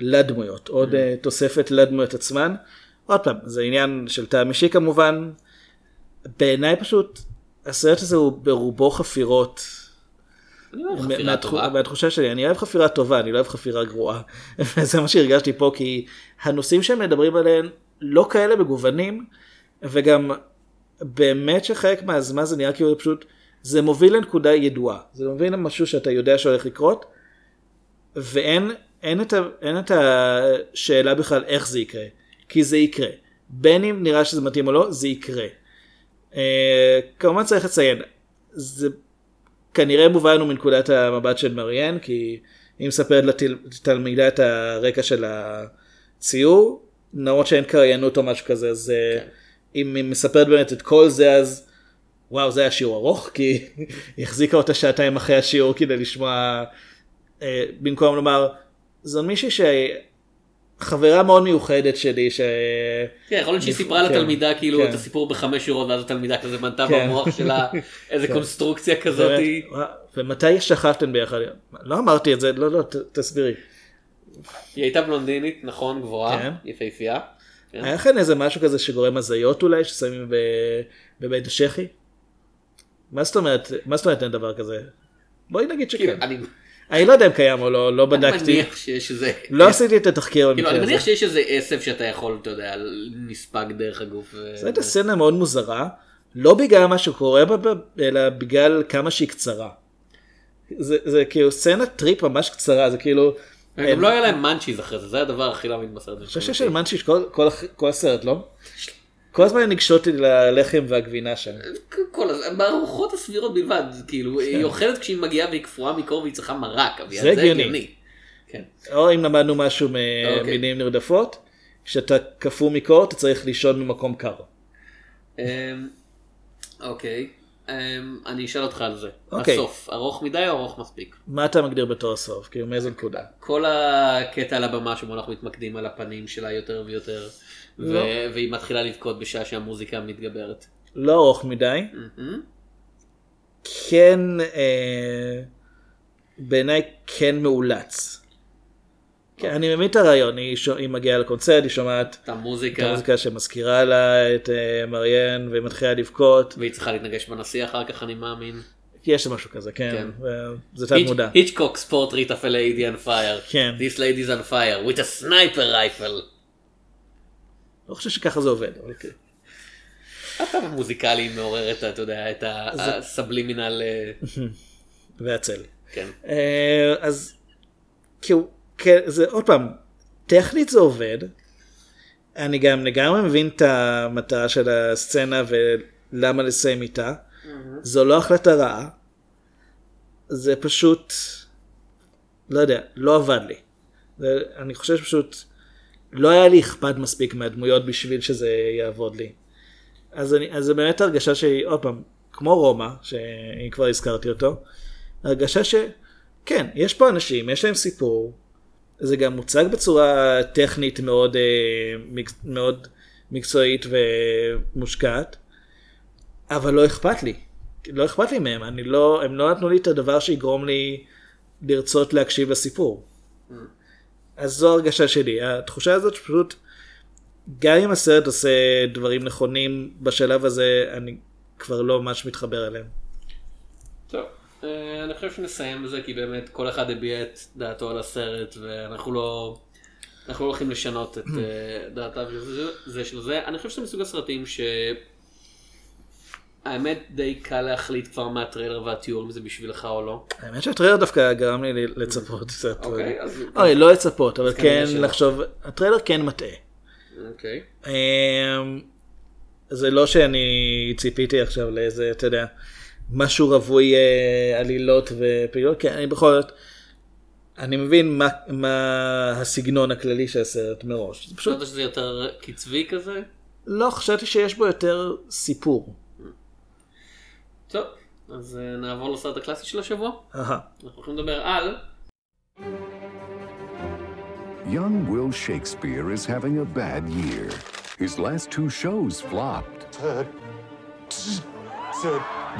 לדמויות, עוד אה, תוספת לדמויות עצמן. עוד פעם, זה עניין של טעם אישי כמובן. בעיניי פשוט, הסרט הזה הוא ברובו חפירות. חפירה טובה. מהתחושה שלי, אני אוהב חפירה טובה, אני לא אוהב חפירה גרועה. וזה מה שהרגשתי פה, כי הנושאים שהם מדברים עליהם לא כאלה מגוונים, וגם באמת שחלק מהזמן זה נראה כאילו פשוט, זה מוביל לנקודה ידועה. זה מוביל למשהו שאתה יודע שהולך לקרות, ואין אין את, ה, אין את השאלה בכלל איך זה יקרה, כי זה יקרה. בין אם נראה שזה מתאים או לא, זה יקרה. Uh, כמובן צריך לציין, זה כנראה מובן לנו מנקודת המבט של מריאן, כי היא מספרת לתלמידה את הרקע של הציור, למרות שאין קריינות או משהו כזה, אז אה, אם היא מספרת באמת את כל זה, אז וואו, זה היה שיעור ארוך, כי היא החזיקה אותה שעתיים אחרי השיעור כדי לשמוע, אה, במקום לומר, זו מישהי שחברה מאוד מיוחדת שלי, ש... כן, יכול להיות שהיא סיפרה כן, לתלמידה כאילו כן. את הסיפור בחמש שורות ואז התלמידה כזה בנתה כן. במוח שלה איזה. קונסטרוקציה כזאת. ומתי שכבתם ביחד? לא אמרתי את זה, לא, לא, תסבירי. היא הייתה בלונדינית, נכון, גבוהה. יפהפייה. היה לכם איזה משהו כזה שגורם הזיות אולי, ששמים בבית השחי? מה זאת אומרת, מה זאת אומרת אין דבר כזה? בואי נגיד כאילו, שכן. אני אני לא יודע אם קיים או לא, לא אני בדקתי. מניח שיש איזה... לא עשיתי את התחקיר כאילו, אני מניח. שיש איזה עשב שאתה יכול, אתה יודע, נספג דרך הגוף. זו הייתה סצנה מאוד מוזרה, לא בגלל מה שקורה בה, אלא בגלל כמה שהיא קצרה. זה, זה כאילו סצנת טריפ ממש קצרה, זה כאילו... גם לא היה להם munchies אחרי זה, זה הדבר הכי לא בסרט. אני חושב שיש כל, כל, כל הסרט, לא? כל הזמן ניגשות לי ללחם והגבינה שם. כל הזמן, בארוחות הסבירות בלבד, כאילו, היא אוכלת כשהיא מגיעה והיא קפואה מקור והיא צריכה מרק, כן. זה הגיוני. כן. או אם למדנו משהו אוקיי. ממילים נרדפות, כשאתה קפוא מקור אתה צריך לישון במקום קר. אמ, אוקיי, אמ, אני אשאל אותך על זה. אוקיי. הסוף, ארוך מדי או ארוך מספיק? מה אתה מגדיר בתור הסוף? כאילו מאיזה נקודה? כל הקטע על הבמה שבו אנחנו מתמקדים על הפנים שלה יותר ויותר, ו- לא. והיא מתחילה לבכות בשעה שהמוזיקה מתגברת. לא ארוך מדי. כן, אה, בעיניי כן מאולץ. כן, אני מבין את הרעיון, היא, שו, היא מגיעה לקונצרט, היא שומעת את את המוזיקה, המוזיקה שמזכירה לה את אה, מריאן והיא מתחילה לבכות, והיא צריכה להתנגש בנשיא אחר כך אני מאמין. יש משהו כזה, כן, כן. ו- זה תת מודע. portrait of a lady on fire. כן. This lady is on fire with a sniper rifle. לא חושב שככה זה עובד, אבל כן. אתה מוזיקלי מעורר את, אתה יודע, את הסבלימינל, אה, והצל. כן. אה, אז כאילו, זה עוד פעם, טכנית זה עובד. אני גם לגמרי מבין את המטרה של הסצנה ולמה לסיים איתה. זו לא החלטה רעה. זה פשוט, לא יודע, לא עבד לי. אני חושב שפשוט לא היה לי אכפת מספיק מהדמויות בשביל שזה יעבוד לי. אז, אני, אז זה באמת הרגשה שהיא, עוד פעם, כמו רומא, שאם כבר הזכרתי אותו, הרגשה שכן, יש פה אנשים, יש להם סיפור, זה גם מוצג בצורה טכנית מאוד, אה, מאוד מקצועית ומושקעת, אבל לא אכפת לי. לא אכפת לי מהם, אני לא, הם לא נתנו לי את הדבר שיגרום לי לרצות להקשיב לסיפור. אז זו הרגשה שלי, התחושה הזאת שפשוט, גם אם הסרט עושה דברים נכונים בשלב הזה, אני כבר לא ממש מתחבר אליהם. טוב, אה, אני חושב שנסיים בזה כי באמת כל אחד הביע את דעתו על הסרט ואנחנו לא... אנחנו לא הולכים לשנות את אה, דעתיו של זה- זה של זה. אני חושב שזה מסוג הסרטים ש... האמת די קל להחליט כבר מהטריילר והתיאור אם זה בשבילך או לא. האמת שהטריילר דווקא גרם לי לצפות קצת. אוקיי, אז... אוי, לא לצפות, אבל כן שלא. לחשוב, הטריילר כן מטעה. אוקיי. אמ, זה לא שאני ציפיתי עכשיו לאיזה, אתה יודע, משהו רווי אה, עלילות ופעילות, כי אני בכל זאת, אני מבין מה, מה הסגנון הכללי של הסרט מראש. חשבת שזה יותר קצבי כזה? לא חשבתי שיש בו יותר סיפור. טוב, אז אה, נעבור לסרט הקלאסי של השבוע. אהה. אנחנו הולכים לדבר על... Young Will Shakespeare is having a bad year. His last two shows flopped.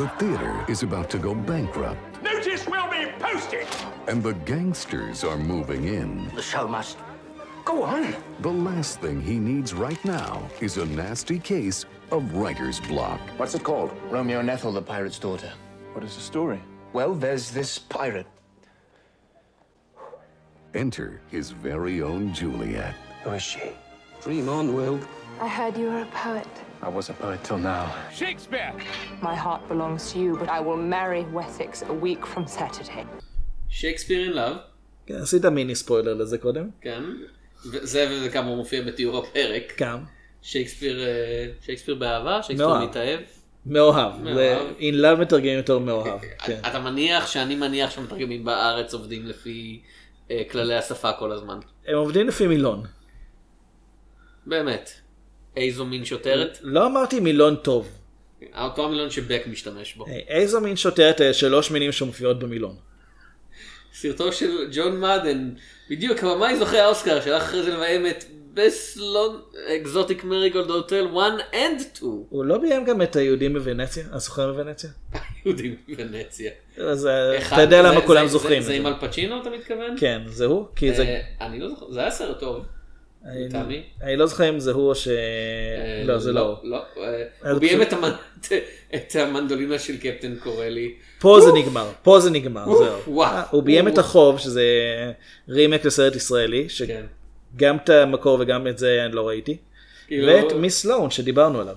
The theater is about to go bankrupt, Notice will be posted. and the gangsters are moving in. The show must go on. The last thing he needs right now is a nasty case of writer's block. What's it called? Romeo and Ethel, the pirate's daughter. What is the story? Well, there's this pirate. Enter his very own Juliet. Who is she? Dream on, Will. I heard you were a poet. I was a poet till now. Shakespeare! My heart belongs to you, but I will marry Wessex a week from Saturday. שייקספיר אין לאב. כן, עשית מיני ספוילר לזה קודם. כן. וזה וזה כאמור מופיע בתיאור הפרק. גם. שייקספיר, אה, שייקספיר באהבה, שייקספיר מאוהב. מתאהב. מאוהב. In love מתרגמים יותר מאוהב. כן. אתה מניח שאני מניח שהמתרגמים בארץ עובדים לפי אה, כללי השפה כל הזמן. הם עובדים לפי מילון. באמת. איזו מין שוטרת? לא אמרתי מילון טוב. אותו המילון שבק משתמש בו. היי, איזו מין שוטרת אה, שלוש מילים שמופיעות במילון. סרטו של ג'ון מאדן, בדיוק הבמאי זוכה האוסקר שהלך אחרי זה לביים את בסלון אקזוטיק מריגולד הוטל 1 and 2. הוא לא ביים גם את היהודים בוונציה? הסוחר בוונציה? יהודים בוונציה. אז אה, אתה יודע למה כולם זוכרים. זה עם אל פצ'ינו אתה מתכוון? כן, זה הוא? כי זה... אה, אני לא זוכר, זה היה סרט טוב. אני-. אני לא זוכר אם זה הוא או ש... אה, לא, זה לא. הוא. לא, אה, אז הוא ביים את המנ- את המנדולינה של קפטן קורלי. פה זה נגמר, פה זה נגמר, זהו. הוא ביים את החוב, שזה רימק לסרט ישראלי, שגם את המקור וגם את זה אני לא ראיתי. כאילו- ואת מיס לון שדיברנו עליו.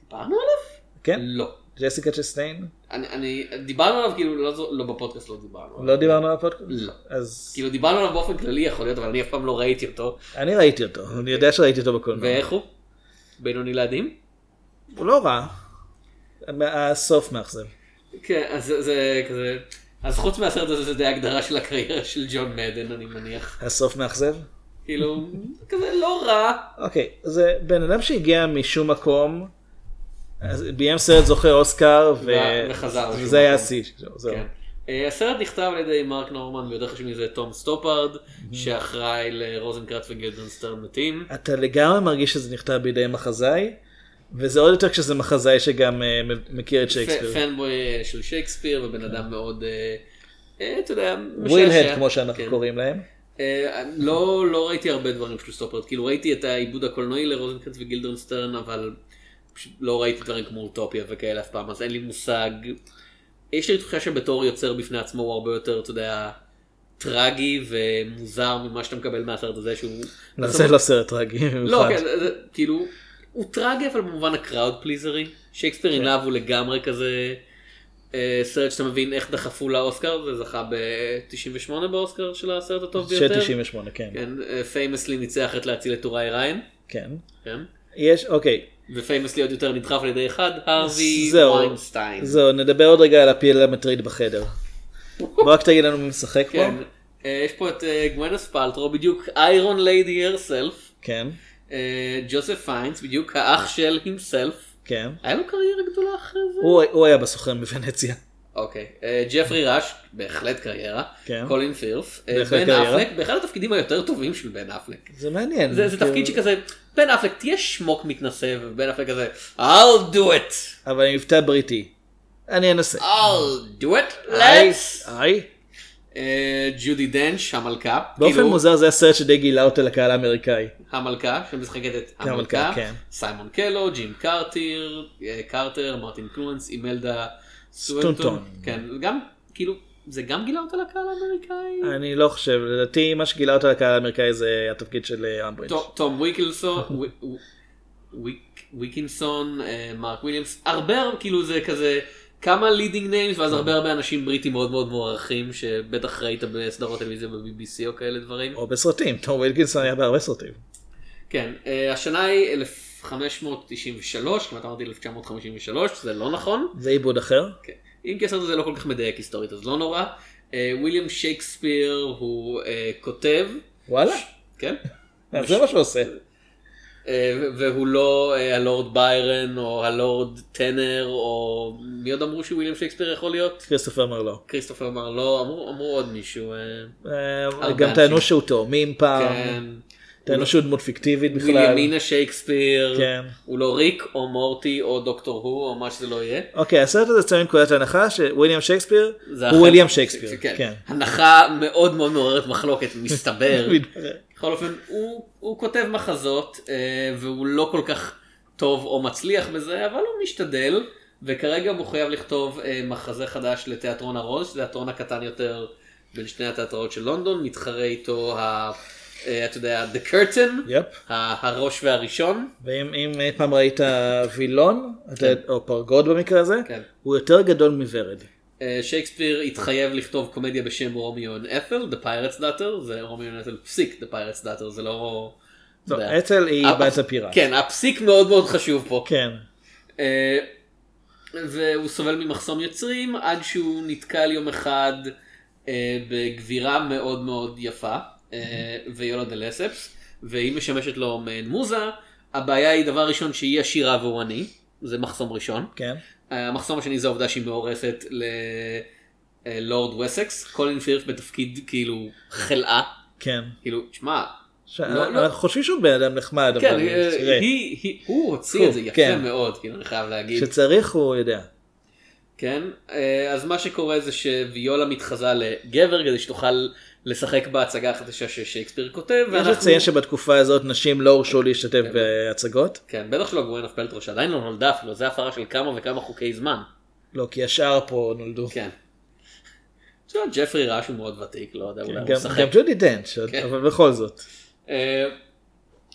דיברנו עליו? כן? לא. ג'סיקה צ'סטיין? אני, אני, דיברנו עליו כאילו, לא, לא בפודקאסט לא דיברנו. עליו. לא דיברנו עליו בפודקאסט? לא. אז כאילו דיברנו עליו באופן כללי יכול להיות, אבל אני אף פעם לא ראיתי אותו. אני ראיתי אותו, אני יודע שראיתי אותו בקולנוע. ואיך הוא? בינוני לידים? הוא לא רע. הסוף מאכזב. כן, אז זה, זה כזה... אז חוץ מהסרט הזה זה די הגדרה של הקריירה של ג'ון מדן, אני מניח. הסוף מאכזב? כאילו, כזה לא רע. אוקיי, זה בן אדם שהגיע משום מקום, ביים סרט זוכה אוסקר, ו... וחזר וזה היה. השיא שלו. כן. אה, הסרט נכתב על ידי מרק נורמן ויותר חשוב מזה תום סטופארד שאחראי לרוזנקרנץ וגילדנשטרן מתים. אתה לגמרי מרגיש שזה נכתב בידי מחזאי, וזה עוד יותר כשזה מחזאי שגם אה, מכיר את שייקספיר. fanboy אה, של שייקספיר ובן אדם מאוד, אתה יודע, וויל משעשע. הד כמו שאנחנו כן. קוראים להם. אה, לא לא ראיתי הרבה דברים של סטופארד כאילו ראיתי את העיבוד הקולנועי לרוזנקרנץ וגילדנשטרן אבל פשוט לא ראיתי דברים כמו אוטופיה וכאלה אף פעם אז אין לי מושג. יש לי תחושה שבתור יוצר בפני עצמו הוא הרבה יותר אתה יודע טרגי ומוזר ממה שאתה מקבל מהסרט הזה שהוא. זה לא סרט טרגי לא. כן, כאילו, הוא טרגי אבל במובן ה crowd pleaser י. שייקספיר כן. בעיניי הוא לגמרי כזה סרט שאתה מבין איך דחפו לאוסקר, זה זכה ב-98 באוסקר של הסרט הטוב של ביותר. 98, כן. כן, famously ניצח את להציל את טוראי ריין. כן. כן. יש, אוקיי. ו famously עוד יותר נדחף על ידי אחד, הרווי זהו, ויינסטיין. זהו, נדבר עוד רגע על הפיל המטריד בחדר. בוא רק תגיד לנו מי משחק פה. כן. אה, יש פה את אה, גווינת' פאלטרו, בדיוק Iron Lady herself. כן, ג'וסף פיינס, בדיוק האח של himself. כן. היה לו קריירה גדולה אחרי זה? הוא הוא היה בסוחר מוונציה. אוקיי. אה, ג'פרי ראש, בהחלט קריירה. כן. קולין פירת'. אה, בהחלט בן. אפלק, באחד התפקידים היותר טובים של בן אפלק. זה מעניין. זה זה כאילו- תפקיד שכזה, בן אפלק תהיה שמוק מתנשא, ובן אפלק כזה, I'll do it. אבל עם מבטא בריטי. אני אנסה. I'll do it. let's. היי. אה, ג'ודי דנש, המלכה. באופן כאילו, מוזר זה הסרט שדי גילה אותה לקהל האמריקאי. המלכה, שמשחקת את המלכה, המלכה. כן. סיימון קלו, ג'ים קרטיר, אה, קרטר, מרטין קלואנס, אימלדה סטונטון. כן, גם, כאילו, זה גם גילה אותה לקהל האמריקאי? אני לא חושב, לדעתי מה שגילה אותה לקהל האמריקאי זה התפקיד של אה, אמברידג'. תום ווילקינסון, אה, מרק וויליאמס, הרבה, כאילו זה כזה כמה leading names ואז הרבה הרבה אנשים בריטים מאוד מאוד מוערכים שבטח ראית בסדרות טלוויזיה ב-BBC או כאלה דברים. או בסרטים, תום ווילקינסון היה בהרבה סרטים. כן, אה, השנה היא 1593, כמעט אמרתי 1953, זה לא נכון. זה עיבוד אחר. כן. אם כי הסרט הזה לא כל כך מדייק היסטורית אז לא נורא. אה, וויליאם שייקספיר הוא אה, כותב, וואלה, כן? זה מה שהוא עושה. אה, והוא לא אה, הלורד ביירן או הלורד טנר או מי עוד אמרו שוויליאם שייקספיר יכול להיות? כריסטופר מרלו. כריסטופר מרלו, אמרו, אמרו עוד מישהו. אה, גם. טענו שהוא תאומים פעם, כן. טענו שהוא דמות פיקטיבית בכלל. וויליאמינה שייקספיר, כן. הוא לא ריק או מורטי או דוקטור הו או מה שזה לא יהיה. אוקיי, הסרט הזה יוצא מנקודת הנחה שוויליאם שייקספיר הוא וויליאם שייקספיר. כן. כן. הנחה מאוד מאוד מעוררת מחלוקת מסתבר. בכל אופן הוא, הוא כותב מחזות אה, והוא לא כל כך טוב או מצליח בזה אבל הוא משתדל וכרגע הוא חייב לכתוב אה, מחזה חדש לתיאטרון הרוז, שזה התיאטרון הקטן יותר בין שני התיאטראות של לונדון, מתחרה איתו ה... אה, אתה יודע, The Curtain. ה- הראש והראשון. ואם אם אי פעם ראית וילון, אתה- או פרגוד במקרה הזה, כן. הוא יותר גדול מוורד. אה, שייקספיר התחייב לכתוב קומדיה בשם Romeo and Ethel, The Pirate's Daughter, זה Romeo and Ethel פסיק, The Pirate's Daughter, זה לא... אתל היא בת הפיראט. כן, הפסיק מאוד מאוד חשוב פה. כן. אה, והוא סובל ממחסום יוצרים עד שהוא נתקל יום אחד אה, בגבירה מאוד מאוד יפה, אה, ויולה דה לספס, והיא משמשת לו מעין מוזה. הבעיה היא דבר ראשון שהיא עשירה והוא עני, זה מחסום ראשון. כן. המחסום השני זה העובדה שהיא מאורסת ללורד וסקס, קולין פירף בתפקיד כאילו חלאה, כן. כאילו, שמע, ש- לא, לא. אנחנו חושבים שהוא בן אדם נחמד, כן, אבל אה, היא, היא, הוא הוציא את זה יפה כן. מאוד, כאילו, אני חייב להגיד. כשצריך הוא יודע. כן, אה, אז מה שקורה זה שוויולה מתחזה לגבר כדי שתוכל לשחק בהצגה החדשה ששייקספיר כותב. יש ואנחנו- לציין שבתקופה הזאת נשים לא הורשו להשתתף בהצגות. כן, בטח שלא גווינף פלטרו שעדיין לא נולדה אפילו, זה הפרה של כמה וכמה חוקי זמן. לא, כי השאר פה נולדו. כן. ג'פרי ראש הוא מאוד ותיק, לא יודע, אולי הוא משחק. גם ג'ודי דנץ', כן. אבל בכל זאת. אה,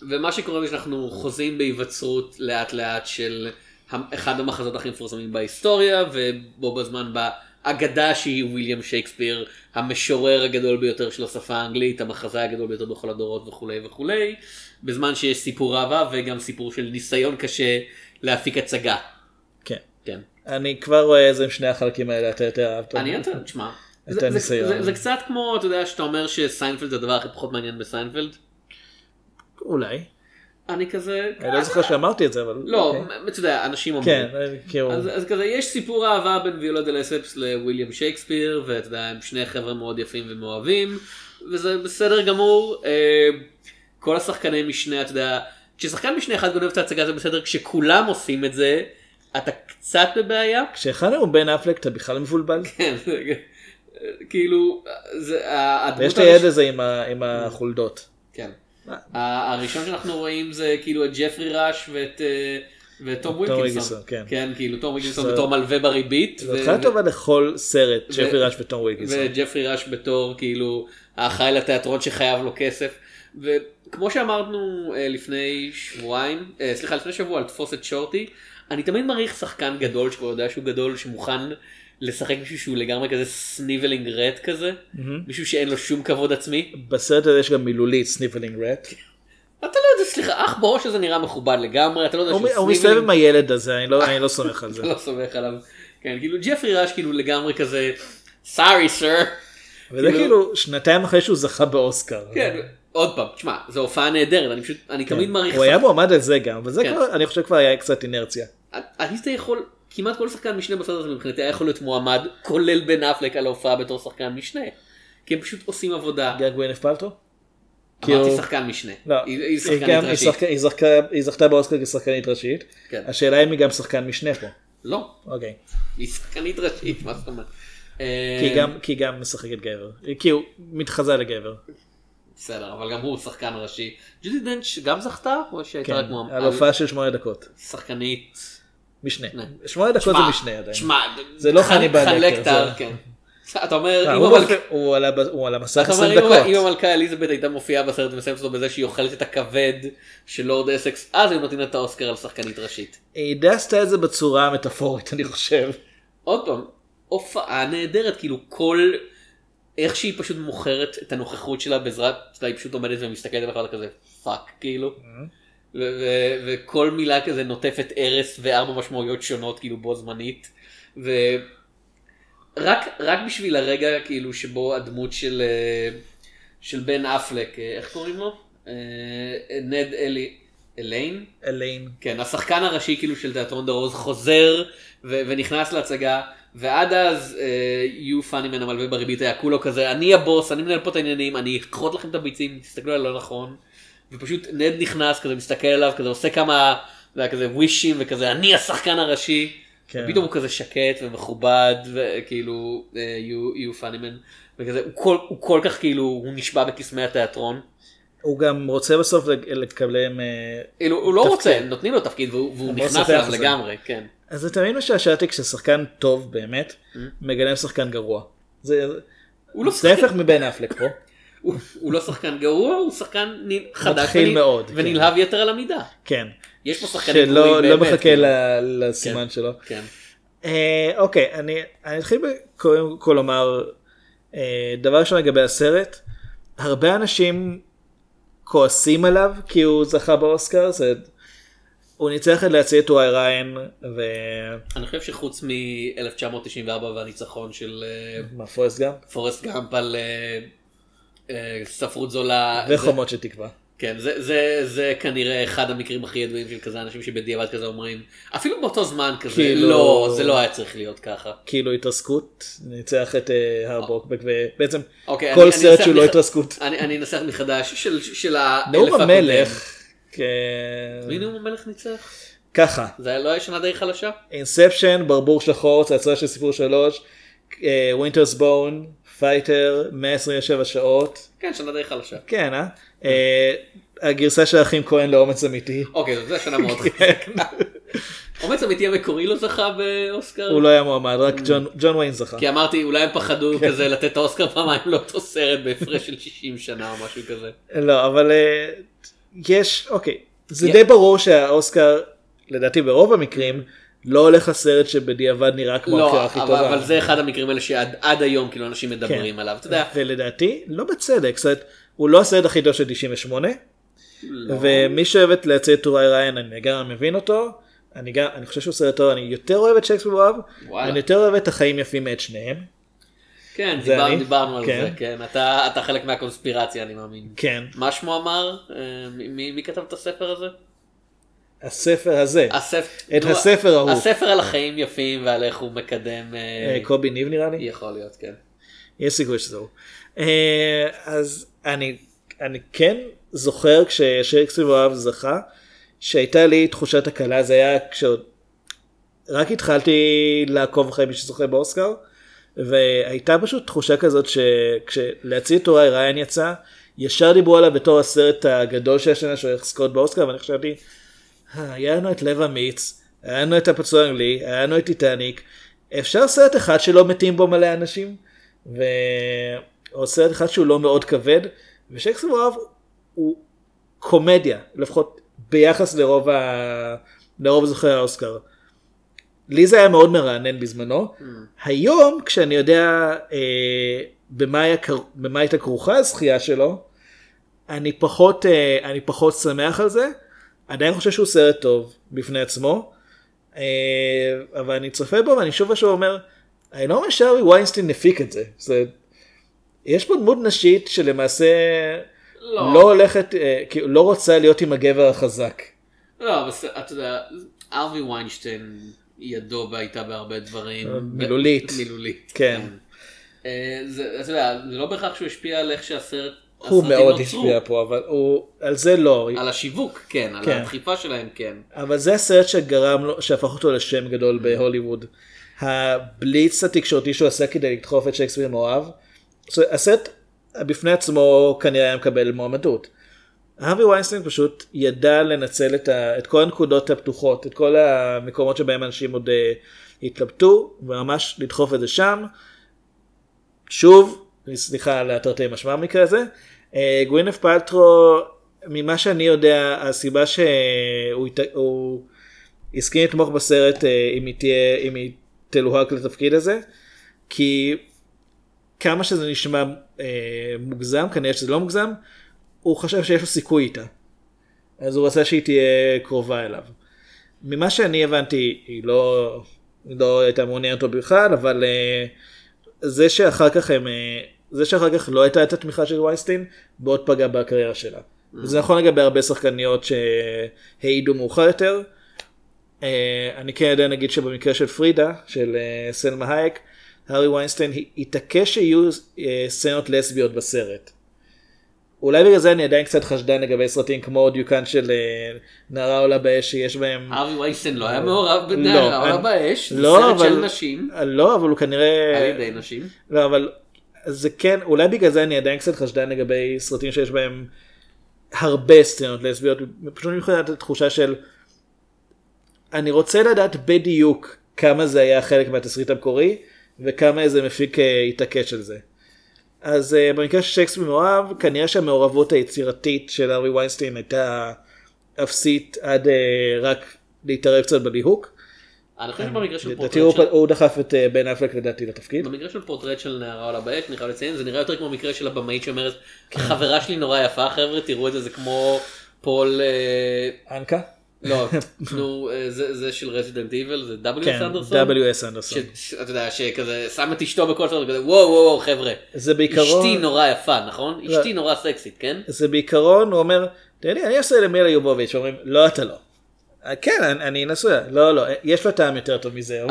ומה שקורה זה שאנחנו חוזים בהיווצרות לאט לאט של אחד המחזות הכי מפורסמים בהיסטוריה ובו בזמן באגדה שהיא וויליאם שייקספיר המשורר הגדול ביותר של השפה האנגלית המחזה הגדול ביותר בכל הדורות וכולי וכולי בזמן שיש סיפור אהבה וגם סיפור של ניסיון קשה להפיק הצגה. כן. כן. אני כבר רואה איזה שני החלקים האלה אתה יותר אהבת. אני יותר, תשמע, את זה- זה- הניסיון. זה- זה קצת כמו אתה יודע שאתה אומר שסיינפלד זה הדבר הכי פחות מעניין בסיינפלד. אולי. אני כזה, אני לא זוכר שאמרתי את זה, אבל... לא, אוקיי. אתה יודע, אנשים אומרים. כן, כאילו... אז, כזה יש סיפור אהבה בין ויולה דה לספס לוויליאם שייקספיר ואתה יודע הם שני חבר'ה מאוד יפים ומאוהבים וזה בסדר גמור אה, כל השחקני משנה אתה יודע כששחקן משנה אחד גונב את ההצגה זה בסדר כשכולם עושים את זה אתה קצת בבעיה כשאחד הוא בן אפלק אתה בכלל מבולבל. כן כאילו זה את הראש- הילד הזה עם ה- עם החולדות. הראשון שאנחנו רואים זה כאילו את ג'פרי ראש ואת אה, וטום ווילקינסון, ווילקינסון, כן. כן, כאילו טום ווילקינסון זה- בתור מלווה בריבית, ו- התחלה טובה לכל סרט, ג'פרי ראש וטום ווילקינסון. וג'פרי ראש בתור כאילו האחראי לתיאטרון שחייב לו כסף. וכמו שאמרנו אה, לפני שבועיים, אה, סליחה לפני שבוע על תפוס את שורטי, אני תמיד מעריך שחקן גדול שכבר יודע שהוא גדול שמוכן לשחק מישהו שהוא לגמרי כזה sniveling rat כזה, מישהו שאין לו שום כבוד עצמי. בסרט הזה יש גם מילולית sniveling rat. אתה לא יודע, סליחה, אח בראש הזה נראה מכובד לגמרי, אתה לא יודע הוא שהוא הוא מסתובב sniveling, עם הילד הזה, אני לא אני לא סומך על זה. לא סומך עליו. כן, כאילו ג'פרי ראש כאילו לגמרי כזה, סארי סר. וזה כאילו שנתיים אחרי שהוא זכה באוסקר. כן, עוד פעם, תשמע, זו הופעה נהדרת, אני פשוט, אני תמיד מעריך... כן. הוא היה מועמד על זה גם, וזה כן. כבר, אני חושב כבר היה קצת אינרציה. היית יכול, כמעט כל שחקן משנה בסרט הזה מבחינתי היה יכול להיות מועמד, כולל בן אפלק על ההופעה בתור שחקן משנה. כי הם פשוט עושים עבודה. גר גווינף פלטרו? אמרתי כאילו- שחקן משנה. לא, היא שחקנית גם- ראשית. היא זכתה- באוסקר כשחקנית ראשית. כן. השאלה אם היא גם שחקן משנה פה. לא, אוקיי. היא שחקנית ראשית, מה זאת אומרת? כי אה, היא גם- כי היא גם משחקת גבר. היא כאילו מתחזה לגבר. בסדר, אבל גם הוא שחקן ראשי. ג'ודי דנץ' גם זכתה? או שהייתה כן, רק מועמד? על הופעה של שמונה דקות. שחקנית. משנה. לא. שמונה דקות זה משנה עדיין. שמע, זה לא ח- חניבל חלק לקר, את ה- זה- כן. אתה אומר, אם הוא על על המסך אתה אומר 20 אם- דקות. אם המלכה אליזבת הייתה מופיעה בסרט ומסיימת אותו בזה שהיא אוכלת את הכבד של לורד אסקס אז היו נותנים לה את האוסקר על שחקנית ראשית. היא די עשתה את זה בצורה מטאפורית אני חושב. עוד פעם, הופעה נהדרת כאילו כל איך שהיא פשוט מוכרת את הנוכחות שלה בעזרת, היא פשוט עומדת ומסתכלת עליך ואתה כזה פאק כאילו. ו- וכל מילה כזה נוטפת ארס וארבע משמעויות שונות כאילו בו זמנית. ורק רק בשביל הרגע כאילו שבו הדמות של אה, של בן אפלק אה, איך קוראים לו? אה, נד אלי אליין? אליין. כן, השחקן הראשי כאילו של תיאטרון דה רוז חוזר ו- ונכנס להצגה, ועד אז אה, יו פאני מן המלווה בריבית היה כולו כזה, אני הבוס, אני מנהל פה את העניינים, אני אכרות לכם את הביצים, תסתכלו עליי לא נכון. ופשוט נד נכנס כזה, מסתכל עליו, כזה עושה כמה, כזה ווישים וכזה, אני השחקן הראשי. כן. ופתאום הוא כזה שקט ומכובד, וכאילו אה, יו, יו פאנימן, וכזה, הוא כל, הוא כל כך כאילו, הוא נשבע בקסמי התיאטרון. הוא גם רוצה בסוף לק- לקבל... אה, כאילו, הוא לא. רוצה, נותנים לו תפקיד והוא, והוא הוא לא נכנס אליו זה. לגמרי, כן. אז זה תמיד משעשע אותי כששחקן טוב באמת מגלם שחקן גרוע. זה הוא לא זה ההפך מבן אפלק פה. הוא, הוא לא שחקן גרוע, הוא שחקן חדש ונ- מאוד, כן. ונלהב יתר על המידה. כן. יש פה שחקנים שלא גרועים לא באמת, מחכה כאילו. ל- לסימן שלו. כן. אה, אוקיי, אני אני אתחיל קודם כל לומר אה, דבר ראשון לגבי הסרט. הרבה אנשים כועסים עליו כי הוא זכה באוסקר. זה הוא ניצח להציע את וואי ריין אני חושב שחוץ מ-1994 והניצחון של אה, ומה פורסט גם פורסט גאמפ על אה, ספרות זולה. וחומות של תקווה. כן, זה, זה, זה כנראה אחד המקרים הכי ידועים של כזה אנשים שבדיעבד כזה אומרים, אפילו באותו זמן כזה, כאילו- לא, זה לא היה צריך להיות ככה. כאילו התרסקות ניצח את אה, הר ברוקבק ובעצם אוקיי, כל אני- אני סרט אנסח שהוא לא מח- התרסקות. אני אני אנסח מחדש של, של האלף נאום הקודם. המלך. כ- מי נאום המלך ניצח? ככה זה היה- לא היה שנה די חלשה? אינספשן, ברבור שחור צעצוע של סיפור שלוש ווינטרס בון, פייטר 127 שעות כן, שנה די חלשה. כן אה? אה הגרסה של האחים כהן לאומץ אמיתי אוקיי, זו שנה מאוד חזקה. אומץ אמיתי המקורי לא זכה באוסקר? הוא לא היה מועמד רק ג'ון- ויין זכה. כי אמרתי אולי הם פחדו כן. כזה לתת את האוסקר פעמיים לאותו סרט בהפרש של 60 שנה או משהו כזה. לא אבל אה, יש אוקיי זה די ברור שהאוסקר לדעתי ברוב המקרים לא הולך לסרט שבדיעבד נראה כמו לא, הבחירה הכי טובה. אבל זה אחד המקרים האלה שעד עד היום כאילו אנשים מדברים כן. עליו. אתה יודע, ולדעתי לא בצדק זאת אומרת, הוא לא הסרט הכי טוב של 98 לא. ומי שאוהב להציע את טוראי ריין אני גם מבין אותו אני גם אני חושב שהוא סרט טוב אני יותר אוהב את ואוהב וואלה. אני יותר אוהב את החיים יפים מאת שניהם כן, דיבר, אני. דיברנו על כן. זה, כן. אתה, אתה חלק מהקונספירציה אני מאמין. כן מה שמו אמר? אה, מי, מי- מי כתב את הספר הזה? הספר הזה הספר, את נו, הספר ההוא. הספר על החיים יפים ועל איך הוא מקדם. אה, אה, קובי ניב נראה לי יכול להיות, כן. יש סיכוי שזה הוא. אה, אז אני אני כן זוכר כששייקספיר ואוהב זכה שהייתה לי תחושת הקלה זה היה כשעוד רק התחלתי לעקוב אחרי מי שזוכה באוסקר והייתה פשוט תחושה כזאת שכשלהציע את טוראי ריין יצא ישר דיברו עליו בתור הסרט הגדול של השנה שהולך לזכות באוסקר ואני חשבתי "אה, היה לנו את לב אמיץ היה לנו את הפצוע האנגלי היה לנו את טיטניק אפשר סרט אחד שלא מתים בו מלא אנשים ו... או סרט אחד שהוא לא מאוד כבד ושייקספיר ואוהב הוא קומדיה לפחות ביחס לרוב, ה... לרוב זוכי האוסקר. לי זה היה מאוד מרענן בזמנו. Mm. היום כשאני יודע אה, במה, היה, קר- במה הייתה כרוכה הזכייה שלו, אני פחות, אה, אני פחות שמח על זה. עדיין חושב שהוא סרט טוב בפני עצמו. אה, אבל אני צופה בו ואני שוב ושוב אומר, אני לא משער ווינסטין הפיק את זה. זה יש פה דמות נשית שלמעשה לא. לא הולכת, אה, כאילו לא רוצה להיות עם הגבר החזק. לא, אבל אתה יודע, ארווי ויינשטיין ידו הייתה בהרבה דברים. מילולית. מילולית. כן. אה, זה, אתה יודע, זה לא בהכרח שהוא השפיע על איך שהסרט, הוא מאוד נוצרו. השפיע פה, אבל הוא, על זה לא. על השיווק, כן, על כן. הדחיפה שלהם, כן. אבל זה הסרט שגרם לו, שהפך אותו לשם גדול בהוליווד. הבליץ התקשורתי שהוא עשה כדי לדחוף את שייקספיר מאוהב, הסרט בפני עצמו כנראה היה מקבל מועמדות. הארווי ויינסטיין פשוט ידע לנצל את, ה, את כל הנקודות הפתוחות, את כל המקומות שבהם אנשים עוד uh, התלבטו, וממש לדחוף את זה שם. שוב, סליחה על התרתי משמע במקרה הזה, אה, גווינף פלטרו, ממה שאני יודע, הסיבה שהוא הוא הסכים לתמוך בסרט אה, אם היא תהיה, אם היא תלוהק לתפקיד הזה, כי כמה שזה נשמע אה, מוגזם, כנראה שזה לא מוגזם, הוא חשב שיש לו סיכוי איתה. אז הוא רצה שהיא תהיה קרובה אליו. ממה שאני הבנתי, היא לא, לא הייתה מעוניינת אותו בכלל, אבל אה, זה שאחר כך הם, אה, זה שאחר כך לא הייתה את התמיכה של וייסטין, מאוד פגע בקריירה שלה. וזה נכון לגבי הרבה שחקניות שהעידו מאוחר יותר. אה, אני כן יודע נגיד שבמקרה של פרידה, של אה, סלמה הייק, הארי ויינסטיין התעקש שיהיו סצנות לסביות בסרט. אולי בגלל זה אני עדיין קצת חשדן לגבי סרטים כמו דיוקן של אה, נערה עולה באש שיש בהם... ארווי ויינסטיין לא היה מעורב לא, בנערה עולה באש, זה לא, סרט של נשים, לא, אבל הוא כנראה... על ידי נשים. לא, אבל זה כן, אולי בגלל זה אני עדיין קצת חשדן לגבי סרטים שיש בהם הרבה סצנות לסביות, פשוט מבחינת התחושה של אני רוצה לדעת בדיוק כמה זה היה חלק מהתסריט המקורי וכמה איזה מפיק אה, התעקש על זה. אז uh, במקרה של שייקספיר מאוהב, כנראה שהמעורבות היצירתית של ארווי ויינסטיין הייתה אפסית עד uh, רק להתערב קצת בליהוק. אני חושב שבמקרה של לדעתי פורטרט של... הוא דחף את אה, בן אפלק לדעתי לתפקיד. במקרה של פורטרט של נערה עולה באש, אני חייב לציין, זה נראה יותר כמו מקרה של הבמאית שאומרת, חברה שלי נורא יפה חבר'ה, תראו את זה, זה כמו פול, אה, אנקה? לא, נו, אה, זה של רזידנט איבל, זה W.S. כן, אנדרסון? W.S. אנדרסון. אתה יודע, שכזה שם את אשתו בכל סרט, כזה וואו וואו וואו חבר'ה. זה בעיקרון... אשתי נורא יפה, נכון? לא. אשתי נורא סקסית, כן? זה בעיקרון, הוא אומר, תראה לי, אני עושה למילה יובוביץ', אומרים, לא, אתה לא. "אה, כן, אני, נשוי, לא, לא, יש לה טעם יותר טוב מזה.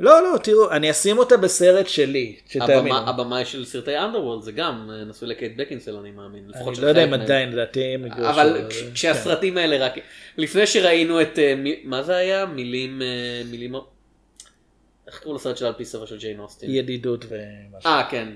לא, לא, תראו, אני אשים אותה בסרט שלי, שתאמינו. הבמאי של סרטי אנדרוולד זה גם אה, נשוי לקייט בקינסל אני מאמין. אני לא יודע אם. עדיין, לדעתי הם יגרשו. אבל כן. כש- כשהסרטים האלה רק לפני שראינו את אה, מה זה היה מילים אה, מילים איך קראו לסרט של על פי ספר של ג'יין אוסטין? ידידות ומשהו. אה כן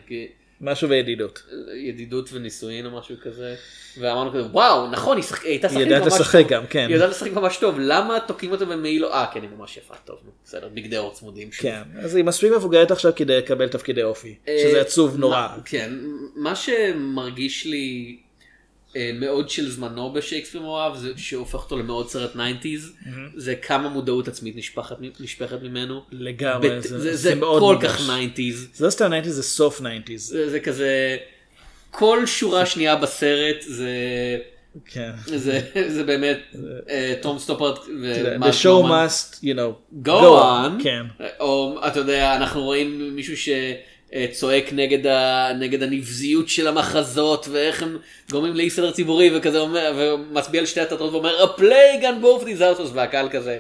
משהו וידידות. ידידות ונישואין או משהו כזה ואמרנו כזה וואו נכון היא שח- היא הייתה היא שחקנית ממש לשחק טוב. גם, כן. היא יודעת לשחק ממש טוב למה תוקעים אותה במעילו אה כן היא ממש יפה טוב נו, בסדר בגדי אור צמודים שוב. כן, אז היא מספיק מבוגרת עכשיו כדי לקבל תפקידי אופי, שזה אה, עצוב נורא. כן, מה שמרגיש לי מאוד של זמנו בשייקספיר מאוהב, זה שהופך אותו למאוד סרט 90's, זה כמה מודעות עצמית נשפכת ממנו. לגמרי, בת- זה- זה, זה זה מאוד כל. כך 90's, זה לא סתם 90's, זה סוף 90's. זה, זה כזה, כל שורה שנייה בסרט זה... כן. זה, זה באמת אה, תום סטופרט ומארק The show must, you know, go on, כן. או אתה יודע, אנחנו רואים מישהו שצועק נגד, ה, נגד הנבזיות של המחזות ואיך הם גורמים לאי סדר ציבורי וכזה אומר, ומצביע על שתי התיאטרות ואומר a plague on both these houses והקהל כזה,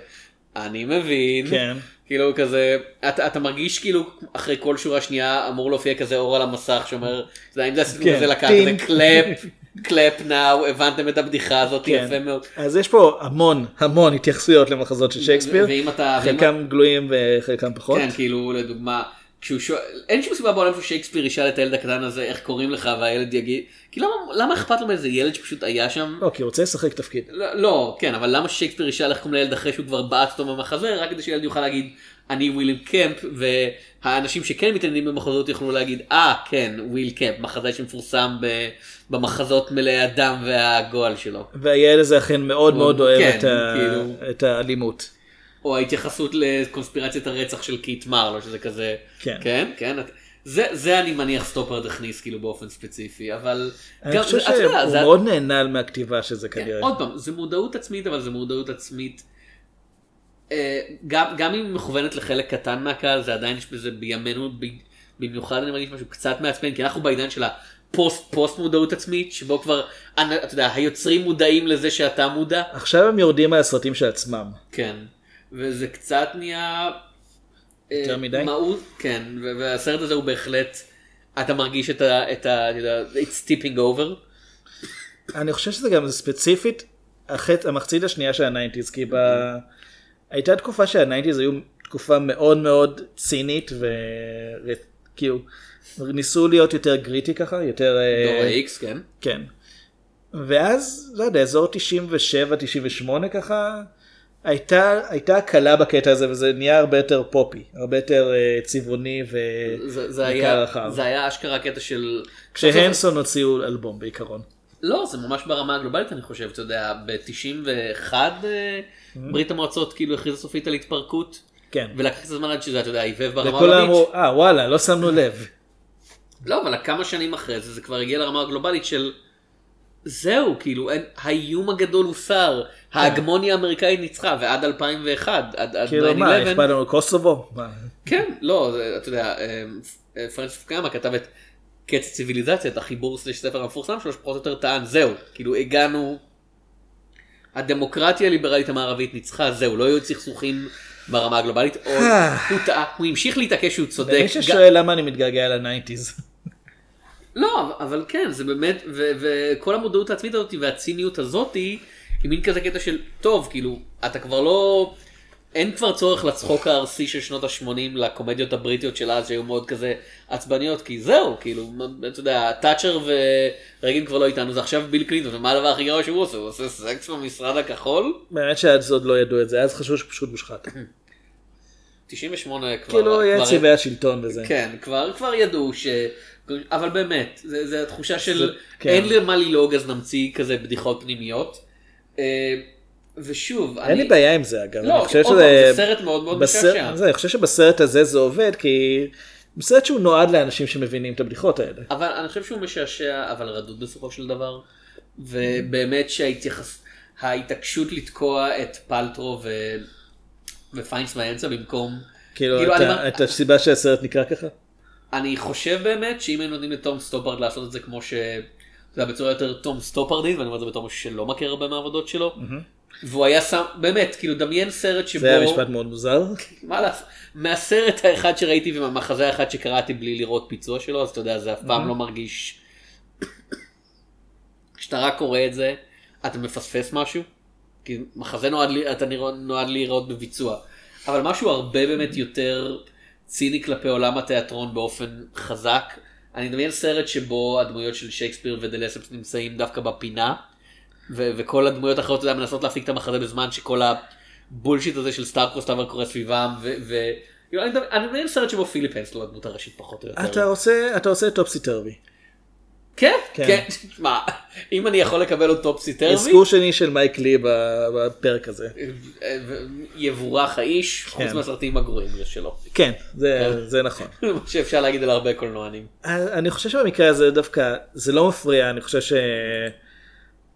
אני מבין, כן. כאילו כזה, אתה, אתה מרגיש כאילו אחרי כל שורה שנייה אמור להופיע כזה אור על המסך שאומר, יודע, אם זה עשיתם כן, את זה לקהל כזה. Clap, clap now, הבנתם את הבדיחה הזאת כן. יפה מאוד. אז יש פה המון המון התייחסויות למחזות של שייקספיר, ואם אתה... ואם חלקם גלויים וחלקם פחות. כן, כאילו, לדוגמה, כשהוא שואל, אין שום סיבה בעולם ששייקספיר ישאל את הילד הקטן הזה איך קוראים לך והילד יגיד, כי למה, למה אכפת לו מאיזה ילד שפשוט היה שם? לא, כי הוא רוצה לשחק תפקיד. לא, לא, כן, אבל למה שייקספיר ישאל איך קוראים לילד אחרי שהוא כבר בעט אותו במחזה, רק כדי שילד יוכל להגיד, אני וויליאם קמפ, והאנשים שכן מתעניינים במחזות יוכלו להגיד, אה, כן, וויל קמפ, מחזה שמפורסם ב- במחזות מלאי הדם והגועל שלו. והילד הזה אכן מאוד מאוד אוהב כן, את ה- כאילו. את האלימות. או ההתייחסות לקונספירציית הרצח של קיט מרלו, שזה כזה, כן. כן, כן, את- זה, זה אני מניח סטופרד הכניס כאילו באופן ספציפי, אבל אני חושב אתה יודע, שהוא זה- מאוד נהנה מהכתיבה של זה כן, כנראה. עוד פעם, זה מודעות עצמית, אבל זה מודעות עצמית, אה, גם, גם אם היא מכוונת לחלק קטן מהקהל, זה עדיין יש בזה בימינו, ב- במיוחד אני מרגיש משהו קצת מעצבן, כי אנחנו בעידן של הפוסט פוסט מודעות עצמית, שבו כבר, אתה יודע, היוצרים מודעים לזה שאתה מודע. עכשיו הם יורדים על הסרטים של עצמם. כן, וזה קצת נהיה... אה, יותר מדי? מהות, כן, והסרט הזה הוא בהחלט, אתה מרגיש את ה... את ה... it's tipping over. אני חושב שזה גם ספציפית החצ... המחצית השנייה של הניינטיז, כי ב... הייתה תקופה שהניינטיז היו תקופה מאוד מאוד צינית וכאילו ניסו להיות יותר gritty ככה, יותר... אה, דור ה-X, כן. כן. ואז, לא יודע, אזור 97-98 ככה, הייתה, הייתה הקלה בקטע הזה וזה נהיה הרבה יותר poppy, הרבה יותר אה, צבעוני ו... זה, זה, וקהל היה, רחב. זה היה אשכרה קטע של... כשהנסון הוציאו אלבום בעיקרון. לא, זה ממש ברמה הגלובלית אני חושב, אתה יודע, ב-91 ברית המועצות כאילו הכריזה סופית על התפרקות, כן. ולקח קצת זמן עד שזה, אתה יודע, היבב ברמה וכולם העולמית. אמרו, אה וואלה, לא שמנו לב. לא, אבל כמה שנים אחרי זה, זה כבר הגיע לרמה הגלובלית של... זהו, כאילו, אין, האיום הגדול הוסר, ההגמוניה האמריקאית ניצחה, ועד 2001, עד, עד כאילו מה, 9/11, אכפת לנו קוסובו? כן, לא, זה, אתה יודע, אה, פרנסיס פוקויאמה כתב את קץ הציוויליזציה, את החיבור slash ספר המפורסם שלו, שפחות או יותר טען, זהו, כאילו הגענו, הדמוקרטיה הליברלית המערבית ניצחה, זהו, לא היו סכסוכים ברמה הגלובלית, או הוא טעה, הוא המשיך להתעקש שהוא צודק. למי ששואל למה אני מתגעגע לניינטיז. לא, אבל- כן, זה באמת, וכל המודעות העצמית הזאת והציניות הזאת היא מין כזה קטע של, טוב, כאילו, אתה כבר לא, אין כבר צורך לצחוק הארסי של שנות ה-80 לקומדיות הבריטיות של אז שהיו מאוד כזה עצבניות, כי זהו, כאילו, אתה יודע, תאצ'ר ורייגן כבר לא איתנו, זה עכשיו ביל קלינטון, ומה הדבר הכי גרוע שהוא עושה? הוא עושה סקס במשרד הכחול? באמת שעד זאת לא ידעו את זה, אז חשבו שפשוט מושחת. 98 כבר... כאילו, צבעי השלטון וזה. כן, כבר, כבר ידעו ש... אבל באמת, זה, זה התחושה של זה- כן. אין למה ללעוג אז נמציא כזה בדיחות פנימיות. אה, ושוב, אין לי בעיה עם זה אגב. לא, אני חושב עוד שזה... זה סרט מאוד מאוד בסרט- משעשע. אני חושב שבסרט הזה זה עובד כי... בסרט שהוא נועד לאנשים שמבינים את הבדיחות האלה. אבל אני חושב שהוא משעשע, אבל רדוד בסופו של דבר. ובאמת שההתייחס... ההתעקשות לתקוע את פלטרו ו... ופיינס באמצע במקום... כאילו, כאילו, את אני את הסיבה שהסרט נקרא ככה? אני חושב באמת שאם היינו נותנים לתום סטופרד לעשות את זה כמו ש... זה היה בצורה יותר תום סטופרדית ואני אומר את זה בתור מישהו שלא מכיר הרבה מהעבודות שלו. והוא היה שם באמת כאילו דמיין סרט שבו זה היה משפט מאוד מוזר. מה לעשות מהסרט האחד שראיתי ומהמחזה האחד שקראתי בלי לראות ביצוע שלו אז אתה יודע זה אף פעם לא מרגיש. כשאתה רק קורא את זה אתה מפספס משהו. כי מחזה נועד, אתה נועד להיראות בביצוע. אבל משהו הרבה באמת יותר ציני כלפי עולם התיאטרון באופן חזק. אני מדמיין סרט שבו הדמויות של שייקספיר ודה לספס נמצאים דווקא בפינה. ו- וכל הדמויות האחרות יודע, מנסות להפיק את המחזה בזמן שכל ה bullshit הזה של star-crossed lovers קורה סביבם. ו- ו- אני מדמיין- סרט שבו פיליפ הנסלו הדמות הראשית פחות או יותר. אתה עושה אתה עושה topsy turvy. כן, כן. כן, תשמע, אם אני יכול לקבל עוד topsy turvy, אזכור שני של מייק לי בפרק הזה. יבורך האיש, חוץ כן. מהסרטים הגרועים שלו. כן, זה זה נכון. מה שאפשר להגיד על הרבה קולנוענים. אני חושב שבמקרה הזה דווקא זה לא מפריע אני חושב ש...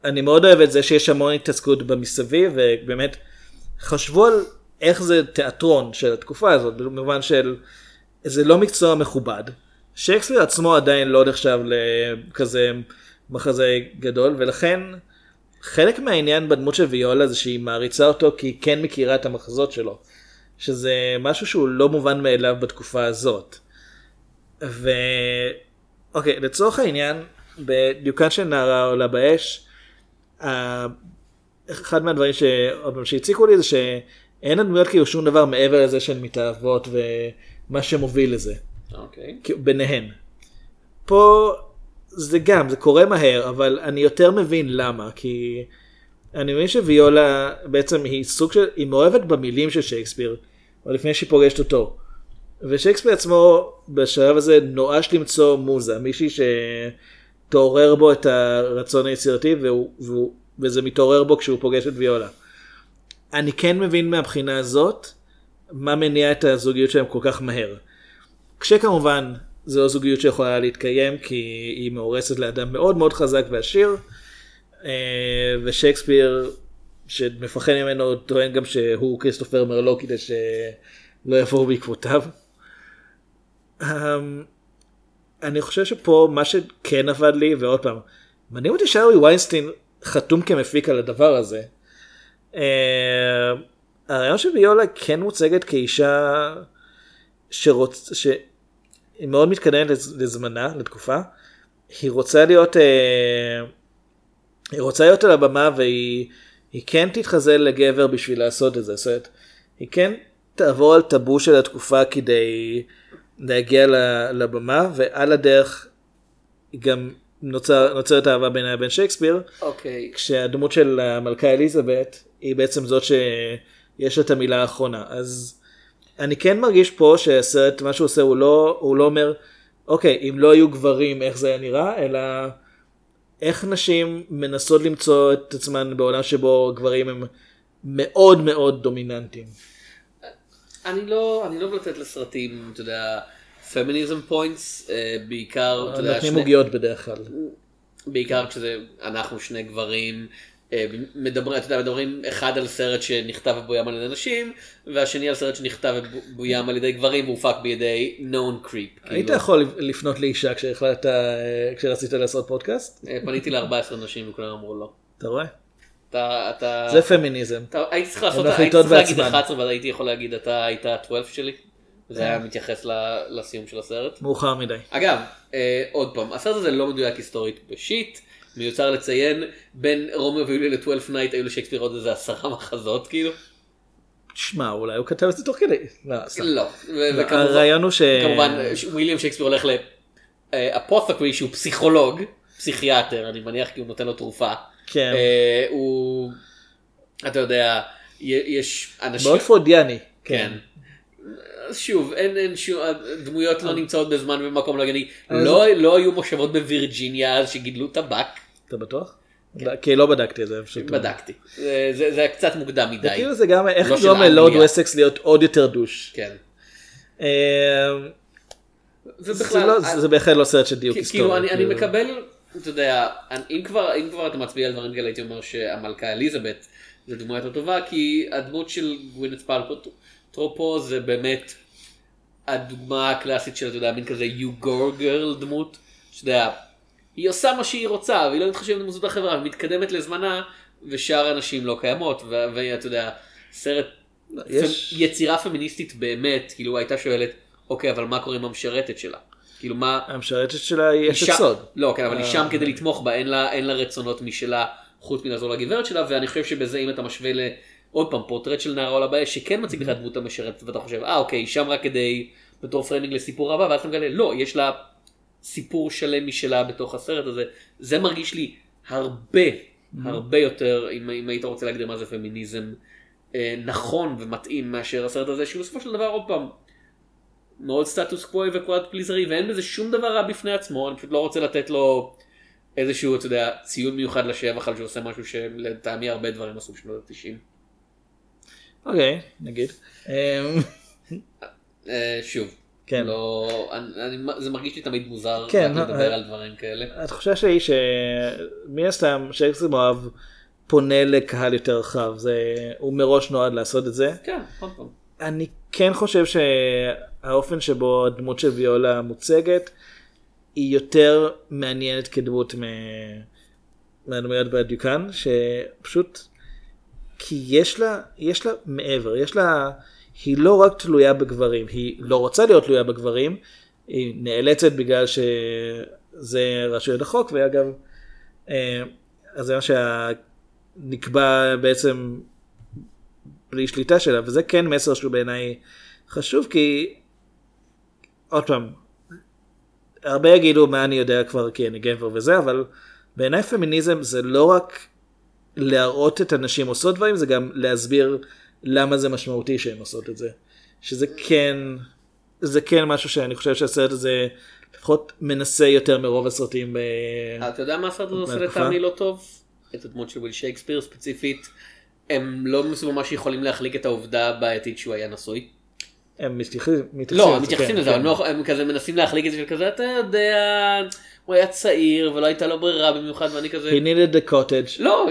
אני מאוד אוהב את זה שיש המון התעסקות במסביב ובאמת חשבו על איך זה תיאטרון של התקופה הזאת במובן של זה לא מקצוע מכובד. שייקספיר עצמו עדיין לא נחשב לכזה מחזה גדול ולכן חלק מהעניין בדמות של ויולה זה שהיא מעריצה אותו כי היא כן מכירה את המחזות שלו. שזה משהו שהוא לא מובן מאליו בתקופה הזאת. ו... אוקיי, לצורך העניין, בדיוקן של נערה עולה באש, אחד מהדברים שעוד פעם שהציקו לי זה שאין הדמויות כאילו שום דבר מעבר לזה שהן מתאהבות ומה שמוביל לזה, אוקיי. כאילו, ביניהן. פה זה גם, זה קורה מהר, אבל אני יותר מבין למה, כי אני מבין שוויולה בעצם היא סוג של, היא מאוהבת במילים של שייקספיר, עוד לפני שהיא פוגשת אותו. ושייקספיר עצמו בשלב הזה נואש למצוא מוזה, מישהי שתעורר בו את הרצון היצירתי והוא, והוא, וזה מתעורר בו כשהוא פוגש את ויולה. אני כן מבין מהבחינה הזאת מה מניע את הזוגיות שלהם כל כך מהר. כשכמובן זו זוגיות שיכולה להתקיים כי היא מאורסת לאדם מאוד מאוד חזק ועשיר אה, ושייקספיר שמפחד ממנו טוען גם שהוא כריסטופר מרלו כדי שלא יבואו בעקבותיו. אמ, אני חושב שפה מה שכן עבד לי ועוד פעם מעניין אותי שאורי ויינסטין חתום כמפיק על הדבר הזה. אה, הרעיון של ויולה כן מוצגת כאישה שרוצ... שהיא מאוד מתקדמת לז- לזמנה לתקופה. היא רוצה להיות אה, היא רוצה להיות על הבמה והיא היא כן תתחזה לגבר בשביל לעשות את זה. זאת אומרת, היא כן תעבור על טאבו של התקופה כדי להגיע לבמה ועל הדרך גם נוצר, נוצרת אהבה בינה לבין שייקספיר. אוקיי. כשהדמות של המלכה אליזבת היא בעצם זאת שיש לה את המילה האחרונה. אז אני כן מרגיש פה שהסרט מה שהוא עושה הוא לא הוא לא אומר אוקיי אם לא היו גברים איך זה היה נראה אלא איך נשים מנסות למצוא את עצמן בעולם שבו גברים הם מאוד מאוד דומיננטיים. אני לא, אני לא אוהב לתת לסרטים, אתה יודע, פמיניזם פוינטס, בעיקר, אתה יודע, נותנים עוגיות בדרך כלל. בעיקר כשזה אנחנו שני גברים אה, מדברים, אתה יודע, מדברים אחד על סרט שנכתב ובוים על ידי נשים והשני על סרט שנכתב ובוים על ידי גברים והופק בידי known creep. היית כאילו. יכול לפנות לאישה כשהחלטת אה, כשרצית לעשות פודקאסט? אה, פניתי ל-14 נשים וכולם אמרו לא. אתה רואה? אתה, אתה, זה פמיניזם. אתה, הייתי צריך לעשות, הייתי צריך להגיד בעצמן. 11 ואז הייתי יכול להגיד אתה היית ה-12 שלי. זה היה מתייחס לסיום של הסרט. מאוחר מדי. אגב, אה, עוד פעם, הסרט הזה לא מדויק היסטורית בשיט, מיוצר לציין, בין רומאו ויוליה ל-12 נייט היו לשייקספיר עוד איזה עשרה מחזות כאילו. שמע אולי הוא כתב את זה תוך כדי. לא. לא. וכמובן- הרעיון הוא ש... כמובן אה, וויליאם שייקספיר הולך לאפות'קרי שהוא פסיכולוג, פסיכיאטר, אני מניח כי הוא נותן לו תרופה. כן. אה, הוא, אתה יודע, יש אנשים... מאוד פרודיאני. כן. אז שוב, אין, אין שום, הדמויות לא נמצאות בזמן ובמקום לא הגיוני. לא, לא היו מושבות בווירג'יניה אז שגידלו טבק, אתה בטוח? כי לא בדקתי את זה. פשוט. בדקתי. זה, זה, זה היה קצת מוקדם מדי. וכאילו זה גם איך לא לגרום ללורד. וסקס להיות עוד יותר דוש. כן. זה ובכלל, לא- זה בהחלט לא סרט של דיוק כי- היסטורי. כאילו אני, אני כאילו. מקבל אתה יודע, אם כבר, אתה מצביע על דברים כאלה, הייתי אומר שהמלכה אליזבת זה דוגמה יותר טובה, כי הדמות של גווינט פלטרו פה זה באמת הדוגמה הקלאסית של, אתה יודע, מין כזה you go girl דמות, שאתה יודע, היא עושה מה שהיא רוצה, והיא לא מתחשבת במוסדות החברה, היא מתקדמת לזמנה, ושאר הנשים לא קיימות, ואתה יודע, סרט, יש- פ- יצירה פמיניסטית באמת, כאילו הייתה שואלת, אוקיי, אבל מה קורה עם המשרתת שלה? כאילו מה... המשרתת שלה היא אשת סוד. לא, כן, אבל היא אה, שם כדי לתמוך בה, אין לה, אין לה רצונות משלה, חוץ מלעזור לגברת שלה, ואני חושב שבזה אם אתה משווה ל... עוד פעם, פורטרט של נערה עולה באש, שכן מציג לך את דמות המשרת, ואתה חושב, אה, אוקיי, היא שם רק כדי, בתור framing לסיפור הבא, ואז אתה מגלה, לא, יש לה סיפור שלם משלה בתוך הסרט הזה. זה מרגיש לי הרבה, הרבה יותר, אם, אם היית רוצה להגדיר מה זה פמיניזם, אה, נכון ומתאים מאשר הסרט הזה, שהוא בסופו של דבר, עוד פעם, מאוד סטטוס קווי ו crowd-pleaser-י, ואין בזה שום דבר רע בפני עצמו, אני פשוט לא רוצה לתת לו איזשהו, אתה יודע, ציון מיוחד לשבח על שהוא עושה משהו שלטעמי הרבה דברים עשו בשנות ה-90. אוקיי, נגיד. אמ, אה, שוב, כן. לא, אני, אני, זה מרגיש לי תמיד מוזר כן, רק לדבר אה, על דברים כאלה. התחושה שלי שמן הסתם שייקספיר מואב פונה לקהל יותר רחב, זה, הוא מראש נועד לעשות את זה. כן, עוד פעם. אני כן חושב שהאופן שבו הדמות של ויולה מוצגת היא יותר מעניינת כדמות מ... מהדמויות בדיוקן, שפשוט כי יש לה, יש לה מעבר, יש לה, היא לא רק תלויה בגברים, היא לא רוצה להיות תלויה בגברים, היא נאלצת בגלל שזה רשויות החוק, ואגב, אה, אז זה מה שנקבע בעצם בלי שליטה שלה, וזה כן מסר שהוא בעיניי חשוב, כי עוד פעם, הרבה יגידו מה אני יודע כבר כי אני גבר וזה, אבל בעיניי פמיניזם זה לא רק להראות את הנשים עושות דברים, זה גם להסביר למה זה משמעותי שהן עושות את זה. שזה כן, זה כן משהו שאני חושב שהסרט הזה לפחות מנסה יותר מרוב הסרטים. ב... אתה יודע מה הסרט הזה עושה? לטעמי לא טוב? את הדמות של וויל שייקספיר ספציפית. הם לא ממש יכולים להחליק את העובדה הבעייתית שהוא היה נשוי. הם מתייחסים, לא, לזה, הם מתייחסים כן, לזה, כן. הם לא- הם כזה מנסים להחליק את זה כזה, אתה יודע, הוא היה צעיר ולא הייתה לו ברירה במיוחד, ואני כזה, He needed the cottage. לא,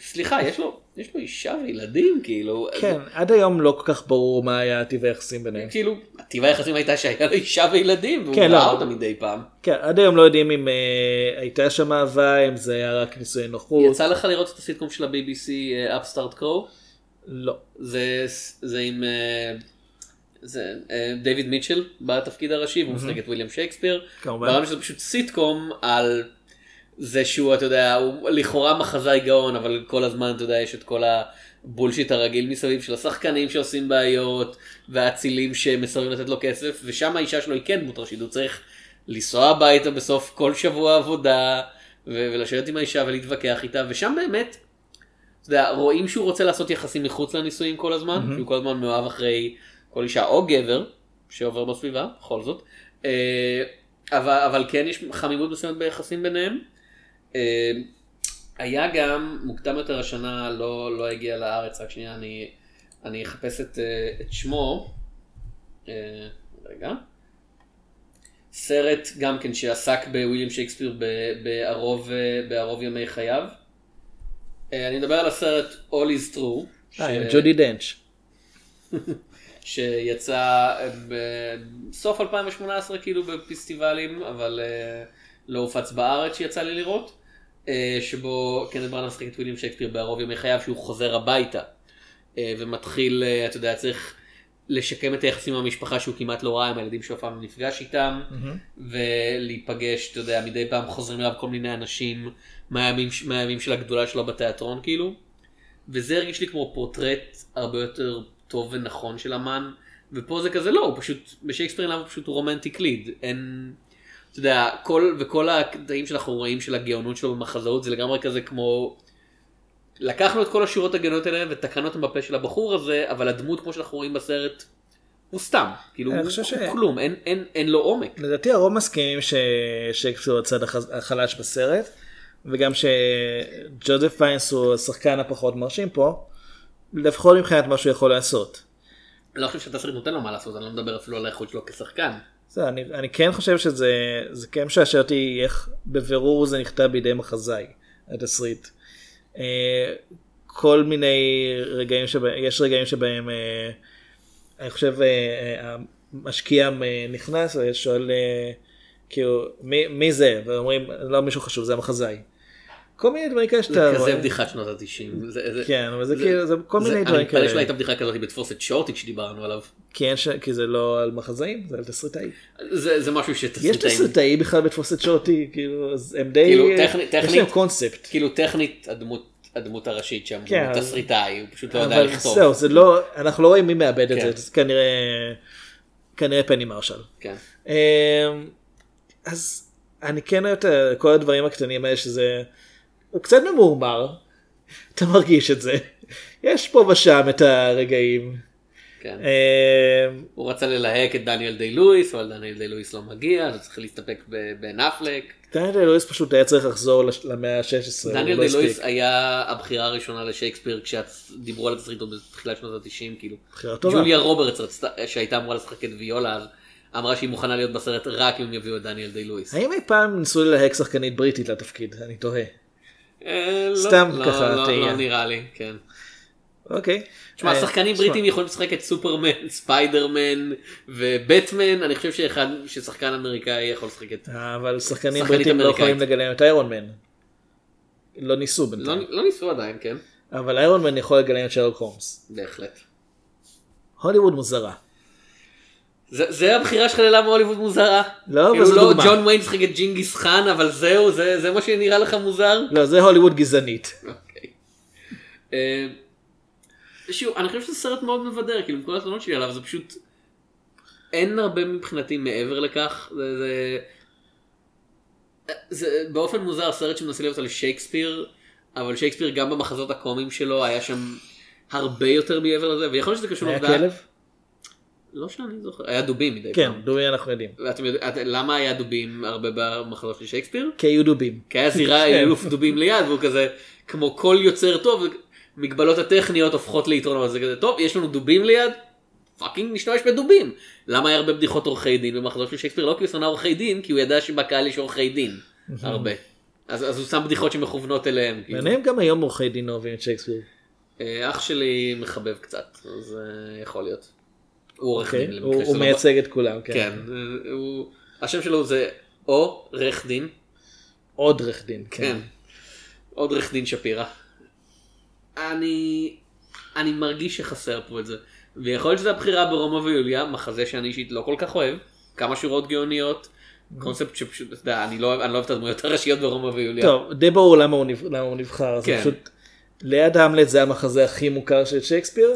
סליחה, יש לו, יש לו אישה וילדים, כאילו, כן, עד היום לא כל כך ברור מה היה טיב היחסים ביניהם. כאילו, טיב היחסים הייתה שהיה לו אישה וילדים, והוא כן, ראה לא. אותה מדי פעם. כן, עד היום לא יודעים אם אה, הייתה שם אהבה, אם זה היה רק נישואי נוחות. יצא לך לראות את הסיטקום של ה-BBC אפסטארט קרו? לא. זה זה עם אה, זה דיוויד מיטשל בתפקיד הראשי והוא משחק את וויליאם שייקספיר. כמובן. ברמה שזה פשוט סיטקום על זה שהוא אתה יודע הוא לכאורה מחזאי גאון אבל כל הזמן אתה יודע יש את כל הבולשיט הרגיל מסביב של השחקנים שעושים בעיות והאצילים שמסרבים לתת לו כסף ושם האישה שלו היא כן דמות ראשית הוא צריך לנסוע הביתה בסוף כל שבוע עבודה ו- ולשבת עם האישה ולהתווכח איתה ושם באמת אתה יודע, רואים שהוא רוצה לעשות יחסים מחוץ לנישואים כל הזמן, מהמם. שהוא כל הזמן מאוהב אחרי כל אישה או גבר שעובר בסביבה, בכל זאת. אה, אבל, אבל כן יש חמימות מסוימת ביחסים ביניהם. אה, היה גם מוקדם יותר השנה, לא, לא הגיע לארץ, רק שנייה, אני, אני אחפש את, אה, את שמו. אה, רגע. סרט גם כן שעסק בוויליאם שייקספיר בערוב, בערוב ימי חייו. אני מדבר על הסרט All is True. אה, עם ג'ודי דנץ'. שיצא בסוף 2018 כאילו בפסטיבלים, אבל לא הופץ בארץ שיצא לי לראות, שבו קנד בראנה משחק את וויליאם שייקספיר בערוב ימי חייו שהוא חוזר הביתה אה, ומתחיל, אה, אתה יודע, צריך לשקם את היחסים עם המשפחה שהוא כמעט לא ראה עם הילדים שהוא אף פעם לא נפגש איתם ולהיפגש, אתה יודע, מדי פעם חוזרים אליו כל מיני אנשים מהימים, מהימים של הגדולה שלו בתיאטרון כאילו. וזה הרגיש לי כמו פורטרט הרבה יותר טוב ונכון של אמן, ופה זה כזה לא, הוא פשוט, בשייקספיר הוא פשוט רומנטיק ליד, אין, אתה יודע, כל, וכל הקטעים שאנחנו רואים של הגאונות שלו במחזאות זה לגמרי כזה כמו, לקחנו את כל השורות הגאונות האלה ותקענו אותם בפה של הבחור הזה, אבל הדמות כמו שאנחנו רואים בסרט, הוא סתם, כאילו, הוא, חושב הוא ש- כלום, אין, אין, אין לו עומק. לדעתי הרוב מסכימים ששייקספיר הוא הצד החלש בסרט, וגם שג'וזף פיינס הוא השחקן הפחות מרשים פה, לפחות מבחינת מה שהוא יכול לעשות. אני לא חושב שהתסריט נותן לו מה לעשות, אני לא מדבר אפילו על האיכות שלו כשחקן. זה, אני, אני כן חושב שזה זה כן משעשע אותי איך בבירור זה נכתב בידי מחזאי, התסריט. אה, כל מיני רגעים שבהם, יש רגעים שבהם אה, אני חושב אה, אה, המשקיע אה, נכנס ושואל אה, כאילו מי, מי זה ואומרים לא מישהו חשוב זה המחזאי. כל מיני דברים כאלה זה שאתה כזה רואה. בדיחת שנות התשעים. זה- זה- כן אבל זה כאילו זה כל זה- מיני אני דברים מתפלא שלא כאלה. הייתה בדיחה כזאת בתפוס את שורטי כשדיברנו עליו. ש... כי זה לא על מחזאים זה על תסריטאי. זה זה משהו יש שתסריטאים, תסריטאי בכלל בתפוס את שורטי כאילו אז הם די כאילו, יש להם קונספט. כאילו טכנית הדמות הראשית שם, כן, הוא אבל- תסריטאי, הוא פשוט לא יודע לכתוב. זהו זה לא אנחנו לא רואים מי מאבד את כן. זה זה כנראה כנראה פני מרשל. כן. אמ, אז אני כן אוהב את כל הדברים הקטנים האלה שזה הוא קצת ממורמר אתה מרגיש את זה יש פה ושם את הרגעים. כן. אמ, הוא רצה ללהק את דניאל דיי לואיס, אבל דניאל דיי לואיס לא מגיע, אז הוא צריך להסתפק בבן אפלק. דניאל דיי לואיס פשוט היה צריך לחזור למאה ה-16. דניאל לא דיי לואיס. היה הבחירה הראשונה לשייקספיר כשדיברו על התסריט עוד בתחילת שנות ה-90, כאילו. בחירה טובה. ג'וליה רוברטס שהייתה אמורה לשחק את ויולה, אמרה שהיא מוכנה להיות בסרט רק אם יביאו את דניאל דיי לואיס. האם אי פעם ניסו ללהק שחקנית בריטית לתפקיד? אני תוהה. אה, לא- סתם לא- ככה, לא-. לא נראה לי, כן. אוקיי. תשמע, אה, שחקנים בריטים יכולים לשחק את סופרמן, ספיידרמן ובטמן, אני חושב שאחד, ששחקן אמריקאי יכול לשחק את... אבל שחקנים בריטים לא. יכולים לגלם את איירון מן. לא ניסו בינתיים. לא ניסו עדיין, כן? אבל איירון מן יכול לגלם את שרלוק הולמס. בהחלט. הוליווד מוזרה. זה, זה הבחירה שלך ללמה הוליווד מוזרה? לא, אבל כאילו זו לא דוגמה. ג'ון ויין שחק את ג'ינגיס חאן, אבל זהו, זה, זה מה שנראה לך מוזר? לא, זה הוליווד גזענית. אוקיי. אה, שוב, אני חושב שזה סרט מאוד מבדר, כאילו, כל התלונות שלי עליו, זה פשוט... אין הרבה מבחינתי מעבר לכך. זה, זה... זה באופן מוזר סרט שמנסה להיות על שייקספיר, אבל שייקספיר גם במחזות הקומיים שלו היה שם הרבה יותר מעבר לזה, ויכול להיות שזה קשור היה לעובדה... כלב? לא שאני זוכר, היה דובים מדי כן, פעם. דובי אנחנו יודעים. ואתם יודעים, את- למה היה דובים הרבה במחזות של שייקספיר? כי היו דובים. כי היה זירה כן. אילוף דובים ליד והוא כזה כמו כל יוצר טוב מגבלות הטכניות הופכות ליתרונות זה כזה טוב יש לנו דובים ליד fucking נשתמש בדובים למה היה הרבה בדיחות עורכי דין במחזות של שייקספיר לא כי הוא שונא עורכי דין כי הוא ידע שבקהל יש עורכי דין הרבה אז, אז הוא שם בדיחות שמכוונות אליהם כאילו. ביניהם גם היום עורכי דין אוהבים את שייקספיר. אה, אח שלי מחבב קצת אז אה, יכול להיות. הוא עורך אוקיי? דין הוא לא- מייצג את כולם. כן. כן השם שלו זה או רך דין עוד עורך דין. כן. עוד עורך דין שפירא. אני, אני מרגיש שחסר פה את זה. ויכול להיות שזו הבחירה ברומא ויוליה, מחזה שאני אישית לא כל כך אוהב. כמה שורות גאוניות. קונספט שפשוט, אתה יודע, אני לא אוהב אני לא אוהב את הדמויות הראשיות ברומא ויוליה. טוב, די ברור למה הוא נבח- למה הוא נבחר. זה כן. פשוט... ליד המלט זה המחזה הכי מוכר של שייקספיר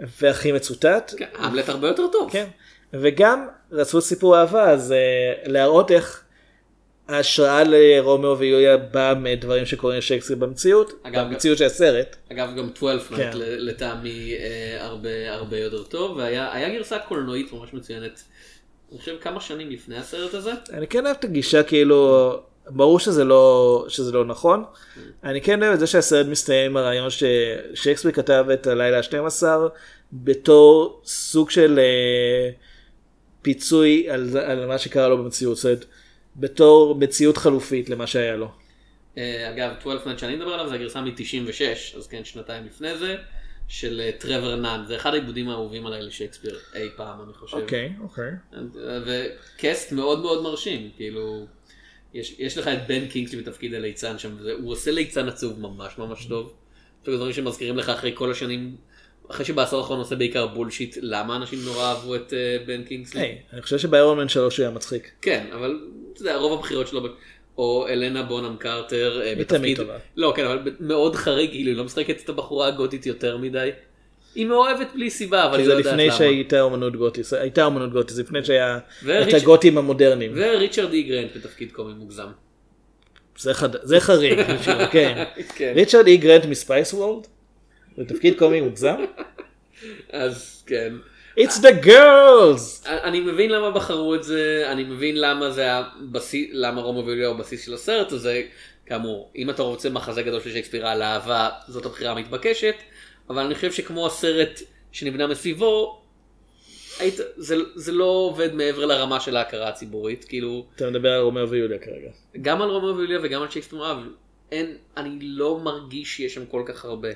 והכי מצוטט. כן, המלט הרבה יותר טוב. כן. וגם רצו סיפור אהבה אז uh, להראות איך ההשראה לרומאו ויוליה באה מדברים שקורים לשייקספיר במציאות, אגב, במציאות של הסרט. אגב גם 12 כן. לטעמי אה, הרבה הרבה יותר טוב והיה היה גרסה קולנועית ממש מצוינת. אני חושב כמה שנים לפני הסרט הזה. אני כן אוהב את הגישה כאילו ברור שזה לא שזה לא נכון. אני כן אוהב את זה שהסרט מסתיים עם הרעיון ששייקספיר כתב את הלילה ה-12 בתור סוג של אה, פיצוי על, על מה שקרה לו במציאות. זאת אומרת, בתור מציאות חלופית למה שהיה לו. אה, אגב, 12 נייט שאני מדבר עליו זה הגרסה מ-96, אז כן, שנתיים לפני זה, של אה, טרוור נאן, זה אחד העיבודים האהובים עליי לשייקספיר אי פעם, אני חושב. אוקיי, אוקיי. וקאסט מאוד מאוד מרשים, כאילו, יש, יש לך את בן קינגסלי בתפקיד הליצן שם, והוא עושה ליצן עצוב ממש ממש טוב. זה דברים שמזכירים לך אחרי כל השנים, אחרי שבעשור האחרון עושה בעיקר בולשיט, למה אנשים נורא אהבו את אה, בן קינגסלי? היי, אני חושב שבאיירון מן 3 הוא היה מצחיק. כן, אבל אתה יודע, רוב הבחירות שלו, או אלנה בונאם קרטר, אה, בתפקיד. לא כן, אבל מאוד חריג, כאילו, היא לא משחקת את הבחורה הגותית יותר מדי. היא מאוהבת בלי סיבה, אבל כי היא זה לא יודעת לפני למה. שהייתה אומנות גותית, זה- הייתה אומנות גותית, זה לפני שהיה את וריצ'- הגותים המודרניים. וריצ'רד אי גרנט בתפקיד קומי מוגזם. זה חד- זה חריג, כן. כן. ריצ'רד אי גרנט מ Spice World? זה תפקיד קומי מוגזם? אז כן. It's the girls! אני מבין למה בחרו את זה, אני מבין למה זה הבסיס, למה רומיאו ויוליה הוא הבסיס של הסרט הזה, כאמור, אם אתה רוצה מחזה גדול של שייקספיר על אהבה, זאת הבחירה המתבקשת, אבל אני חושב שכמו הסרט שנבנה מסביבו, היית, זה, זה לא עובד מעבר לרמה של ההכרה הציבורית, כאילו, אתה מדבר על רומיאו ויוליה כרגע. גם על רומיאו ויוליה וגם על שייקספיר מאוהב, אין, אני לא מרגיש שיש שם כל כך הרבה.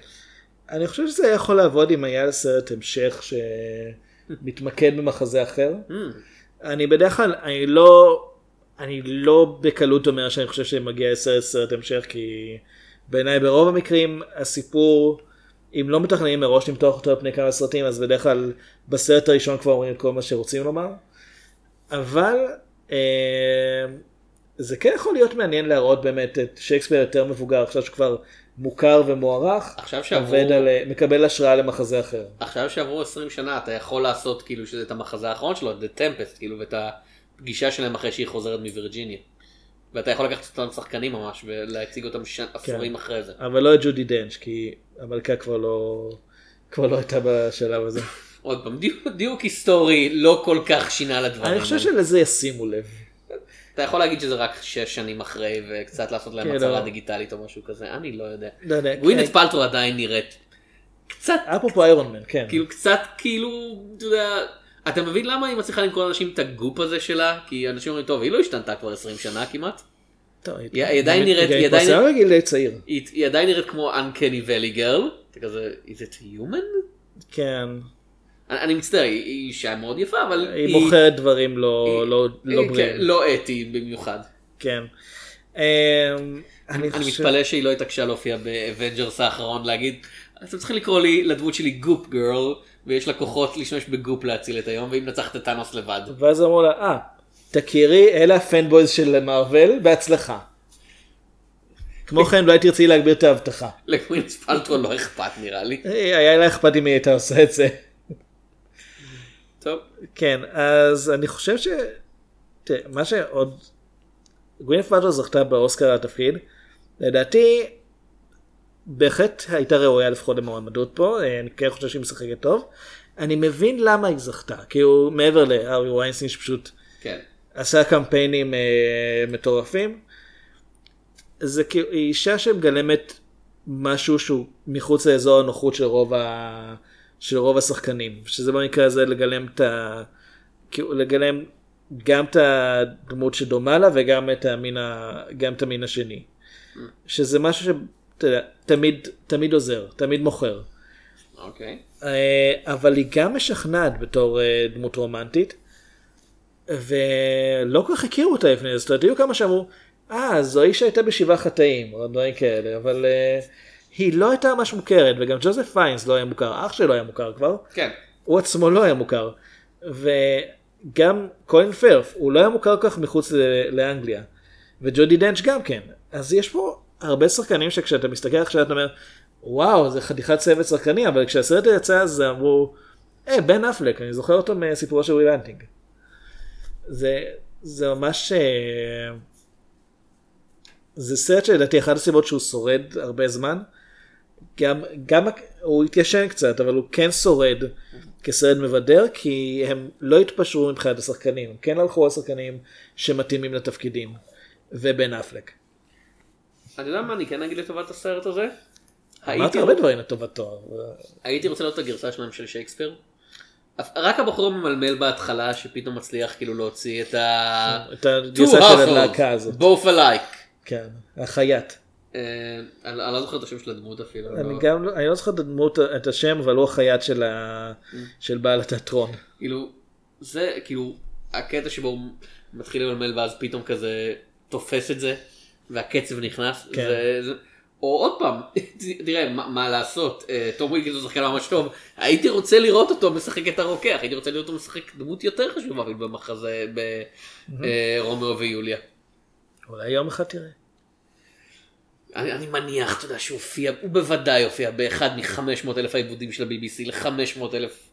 אני חושב שזה יכול לעבוד אם היה סרט המשך שמתמקד במחזה אחר. Hmm, אני בדרך כלל, אני לא, אני לא בקלות אומר שאני חושב שמגיע סרט סרט המשך, כי בעיניי ברוב המקרים הסיפור, אם לא מתכננים מראש למתוח אותו על פני כמה סרטים, אז בדרך כלל בסרט הראשון כבר אומרים את כל מה שרוצים לומר. אבל אה, זה כן יכול להיות מעניין להראות באמת את שייקספיר יותר מבוגר, עכשיו שכבר מוכר ומוערך, עכשיו שעברו- על, אה, מקבל השראה למחזה אחר. עכשיו שעברו 20 שנה אתה יכול לעשות כאילו שזה את המחזה האחרון שלו, את The Tempest, כאילו, ואת הפגישה שלהם אחרי שהיא חוזרת מווירג'יניה. ואתה יכול לקחת אותם שחקנים ממש ולהציג אותם ש... עשורים אחרי זה. אבל לא את ג'ודי דנץ', כי המלכה כבר לא, כבר לא הייתה בשלב הזה. עוד פעם, דיוק, דיוק היסטורי לא כל כך שינה לדברים. אני חושב שלזה ישימו לב. אתה יכול להגיד שזה רק שש שנים אחרי וקצת לעשות להם כן, הצהרה לא. דיגיטלית או משהו כזה, אני לא יודע. לא יודע, גווינט כן. פלטרו עדיין נראית קצת, אפרופו איירון מן, כן. כאילו קצת כאילו, אתה יודע, אתה מבין למה היא מצליחה למכור לאנשים את הגופ הזה שלה? כי אנשים אומרים, טוב, היא לא השתנתה כבר 20 שנה כמעט. טוב, היא- היא עדיין נראית- היא עדיין- התפרסמה בגיל די צעיר. היא, היא עדיין נראית כמו Uncanny Valley Girl. אתה כזה, is it human? כן. אני, אני מצטער, היא היא אישה מאוד יפה, אבל היא מוכרת דברים לא היא- לא- לא היא- כן, בריאים. לא אתי במיוחד. כן. אמ, אני חושב- מתפלא שהיא לא התעקשה להופיע ב Avengers האחרון להגיד אתם צריכים לקרוא לי לדמות שלי Goop Girl ויש לה כוחות להשתמש ב Goop להציל את היום והיא מנצחת את טאנוס לבד. ואז אמרו לה, אה, תכירי, אלה ה fanboys של מארוול, בהצלחה. כמו כן, אולי תרצי להגביר את האבטחה. לקווינס פלטרו לא אכפת נראה לי. אה, היה לה אכפת אם היא הייתה עושה את זה. טוב. כן, אז אני חושב ש... תראה, מה שעוד... גווינף פלטרו זכתה באוסקר על התפקיד. לדעתי, בהחלט הייתה ראויה לפחות למועמדות פה, אה, אני כן חושב שהיא משחקת טוב. אני מבין למה היא זכתה, כי הוא מעבר להארי ויינסטין שפשוט כן. עשה קמפיינים אה, מטורפים. זה כאילו היא אישה שמגלמת משהו שהוא מחוץ לאזור הנוחות של רוב, ה... של רוב השחקנים, שזה במקרה הזה לגלם את ה... כאילו לגלם גם את הדמות שדומה לה וגם את המין, ה... גם את המין השני. שזה משהו יודע, תמיד, תמיד עוזר, תמיד מוכר. אוקיי. אה, אבל היא גם משכנעת בתור אה, דמות רומנטית. ולא כל כך הכירו אותה לפני זה, זאת אומרת, היו כמה שאמרו, אה, זו איש שהייתה בשבעה חטאים, או דברים כאלה, אבל uh, היא לא הייתה ממש מוכרת, וגם ג'וזף פיינס לא היה מוכר, אח שלו היה מוכר כבר, כן. הוא עצמו לא היה מוכר, וגם קולין פרף, הוא לא היה מוכר כך מחוץ לאנגליה, וג'ודי דנץ' גם כן, אז יש פה הרבה שחקנים שכשאתה מסתכל עכשיו אתה אומר, וואו, זה חתיכת צוות שחקני, אבל כשהסרט יצא אז אמרו, אה, בן אפלק, אני זוכר אותו מסיפורו של וויל. זה, זה ממש... אה, זה סרט שלדעתי אחת הסיבות שהוא שורד הרבה זמן. גם, גם הוא התיישן קצת, אבל הוא כן שורד כסרט מבדר, כי הם לא התפשרו מבחינת השחקנים, הם כן הלכו על שחקנים שמתאימים לתפקידים, ובן אפלק. אתה יודע מה אני כן אגיד לטובת הסרט הזה? אמרת הייתי הרבה דברים לטובתו. הייתי רוצה לראות את הגרסה שלהם של שייקספיר. רק הבחור הממלמל בהתחלה שפתאום מצליח כאילו להוציא את ה... את הגרסה של הלהקה הזאת. both alike. כן, החייט. אה, אני אני לא זוכר את השם של הדמות אפילו. אני גם, לא- אני לא זוכר את הדמות, את השם, אבל הוא החייט של, ה... Mm. של בעל התיאטרון. כאילו, זה כאילו, הקטע שבו הוא מתחיל למלמל ואז פתאום כזה תופס את זה, והקצב נכנס, כן. זה, זה, או עוד פעם, תראה, מה, מה לעשות, אה, תום ווילקינסון הוא שחקן ממש טוב, הייתי רוצה לראות אותו משחק את הרוקח, הייתי רוצה לראות אותו משחק דמות יותר חשובה במחזה ברומיאו ויוליה. אולי יום אחד תראה. אני, אני מניח, אתה יודע, שהוא הופיע, הוא בוודאי הופיע באחד מ-500 אלף העיבודים של ה-BBC ל-500 אלף,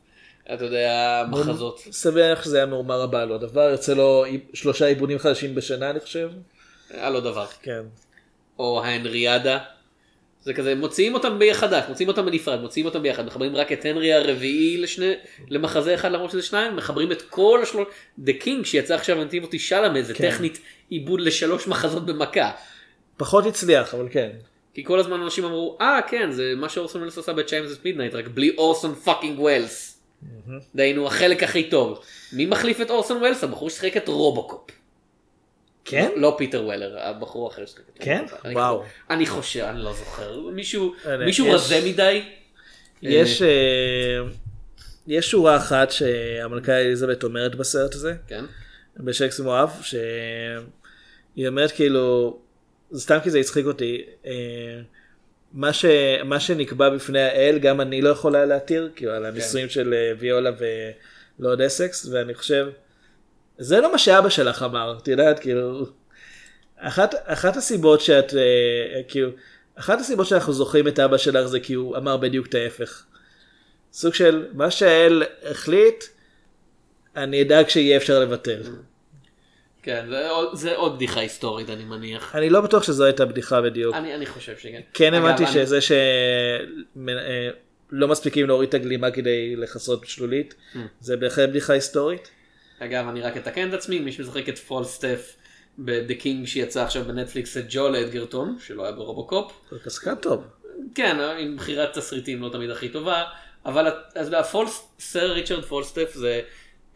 אתה יודע, מחזות. סביר שזה היה מהומה רבה על לא דבר, יוצא לו שלושה עיבודים חדשים בשנה אני חושב. היה לו דבר. כן. או ההנריאדה. זה כזה, מוציאים אותם ביחד, מוציאים אותם בנפרד, מוציאים אותם ביחד, מחברים רק את הנרי הרביעי לשני, למחזה אחד למרות שזה שניים, מחברים את כל השלוש, The King שיצא עכשיו עם טימותי שאלאמה, זה כן. טכנית עיבוד לשלוש מחזות במכה. פחות הצליח אבל כן. כי כל הזמן אנשים אמרו, אה כן, זה מה שאורסון וולס עשה ב Chimes at Midnight, רק בלי אורסון fucking ווילס. דהיינו החלק הכי טוב. מי מחליף את אורסון ווילס? הבחור ששיחק את רובוקופ. כן? לא פיטר וולר, הבחור האחר ששיחק את כן? וואו. אני חושב, אני לא זוכר. מישהו רזה מדי? יש, אה, יש שורה אחת שהמלכה אליזבת אומרת בסרט הזה, כן. בשייקספיר מאוהב, שהיא אומרת כאילו, זה סתם כי זה הצחיק אותי, אה, מה, ש, מה שנקבע בפני האל גם אני לא יכולה להתיר, כאילו על הנישואים של אה, ויולה ולורד אסקס, ואני חושב, זה לא מה שאבא שלך אמר, את יודעת, כאילו, אחת, אחת הסיבות שאת, אה, כאילו, אחת הסיבות שאנחנו זוכרים את אבא שלך זה כי הוא אמר בדיוק את ההפך. סוג של מה שהאל החליט, אני אדאג שיהיה אפשר לבטל. כן, זה עוד- זה עוד בדיחה היסטורית אני מניח. אני לא בטוח שזו הייתה בדיחה בדיוק. אני אני חושב שכן. כן הבנתי אני- שזה שלא מספיקים להוריד את הגלימה כדי לכסות שלולית, Hmm. זה בהחלט בדיחה היסטורית. אגב, אני רק אתקן את עצמי, מי שמשחק את פולסטף ב-The King שיצא עכשיו בנטפליקס זה ג'ו אדגרטון, שלא היה ברובוקופ. זה שחקן טוב. כן, עם בחירת תסריטים לא תמיד הכי טובה, אבל אז הפול, סר ריצ'רד פולסטף זה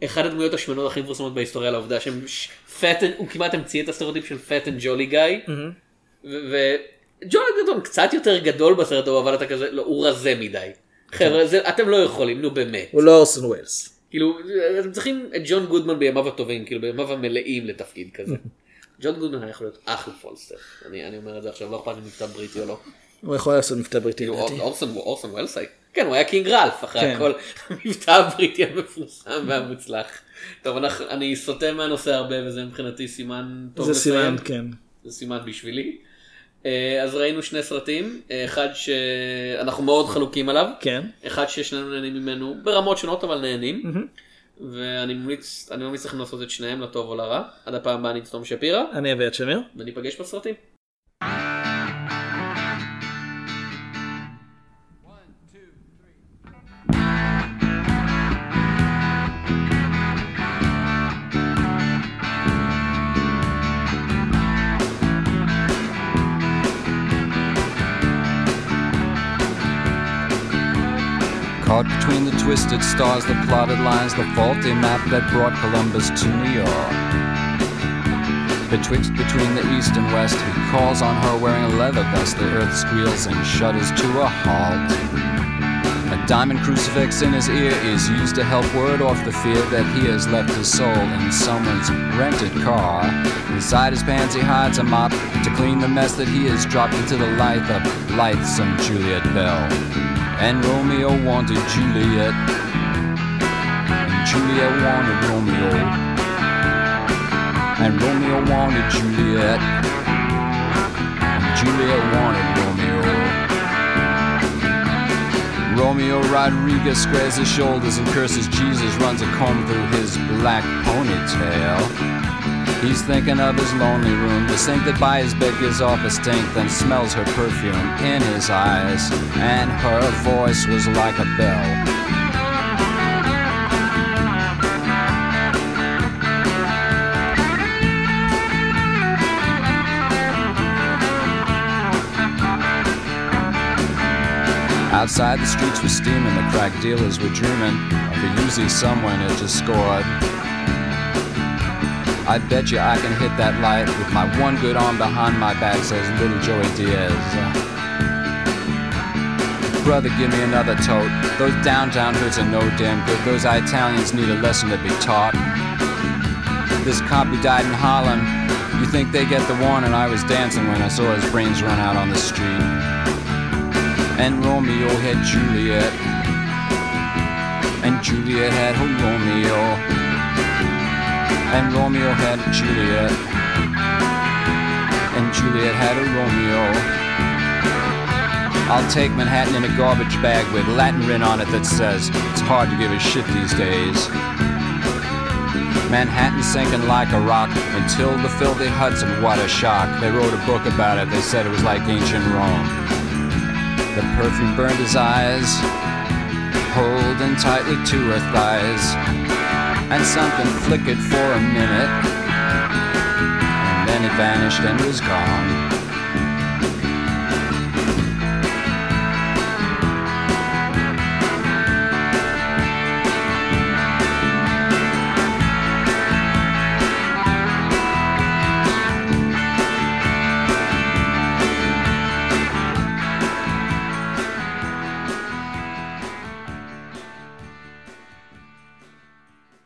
אחד הדמויות השמנות הכי מפורסמות בהיסטוריה לעובדה שהם ש- Fat, הוא כמעט המציא את הסטריאוטיפ של fat and jolly guy, וג'ו אדגרטון קצת יותר גדול בסרט ההוא, אבל אתה כזה, לא, הוא רזה מדי. חבר'ה, זה- אתם לא יכולים, נו באמת. הוא לא אורסון ווילס. כאילו, אתם צריכים את ג'ון גודמן בימיו הטובים, כאילו בימיו המלאים לתפקיד כזה. ג'ון גודמן היה יכול להיות אחלה פולסטף. אני אני אומר את זה עכשיו, לא אכפת לי מבטא בריטי או לא. הוא יכול לעשות מבטא בריטי כאילו, לדעתי. אורסון אורסון וולסאי. כן, הוא היה King Ralph אחרי כן. הכל. המבטא הבריטי המפורסם והמוצלח. טוב, אנחנו- אני סוטה מהנושא הרבה וזה מבחינתי סימן טוב זה לסיים. סימן, כן. זה סימן בשבילי. אה, אז ראינו שני סרטים, אה, אחד שאנחנו מאוד חלוקים עליו, כן. אחד ששנינו נהנים ממנו ברמות שונות אבל נהנים. ואני ממליץ, אני ממליץ לכם לעשות את שניהם לטוב או לרע. עד הפעם הבאה אני תום שפירא, אני אביא את שמיר. וניפגש בסרטים. Caught between the twisted stars, the plotted lines, the faulty map that brought Columbus to New York. Betwixt between the east and west, he calls on her wearing a leather vest. The earth squeals and shudders to a halt. A diamond crucifix in his ear is used to help ward off the fear that he has left his soul in someone's rented car. Inside his pants, he hides a mop to clean the mess that he has dropped into the life of lightsome Juliet Bell. And Romeo wanted Juliet, and Juliet wanted Romeo, and Romeo wanted Juliet, and Juliet wanted Romeo. Romeo Rodriguez squares his shoulders and curses Jesus, runs a comb through his black ponytail. He's thinking of his lonely room, the sink that by his bed gives off a stink, then smells her perfume in his eyes, and her voice was like a bell. Outside the streets were steaming, the crack dealers were dreaming of a Uzi someone had just scored. I bet you I can hit that light with my one good arm behind my back, says little Joey Diaz. Brother, give me another tote. Those downtown hoods are no damn good. Those Italians need a lesson to be taught. This cop who died in Holland, you think they get the warning? I was dancing when I saw his brains run out on the street. And Romeo had Juliet, and Juliet had her Romeo. And Romeo had Juliet, and Juliet had a Romeo. I'll take Manhattan in a garbage bag with Latin written on it that says it's hard to give a shit these days. Manhattan sinking like a rock until the filthy Hudson, what a shock. They wrote a book about it, they said it was like ancient Rome. The perfume burned his eyes, holding tightly to her thighs and something flickered for a minute, and then it vanished and was gone.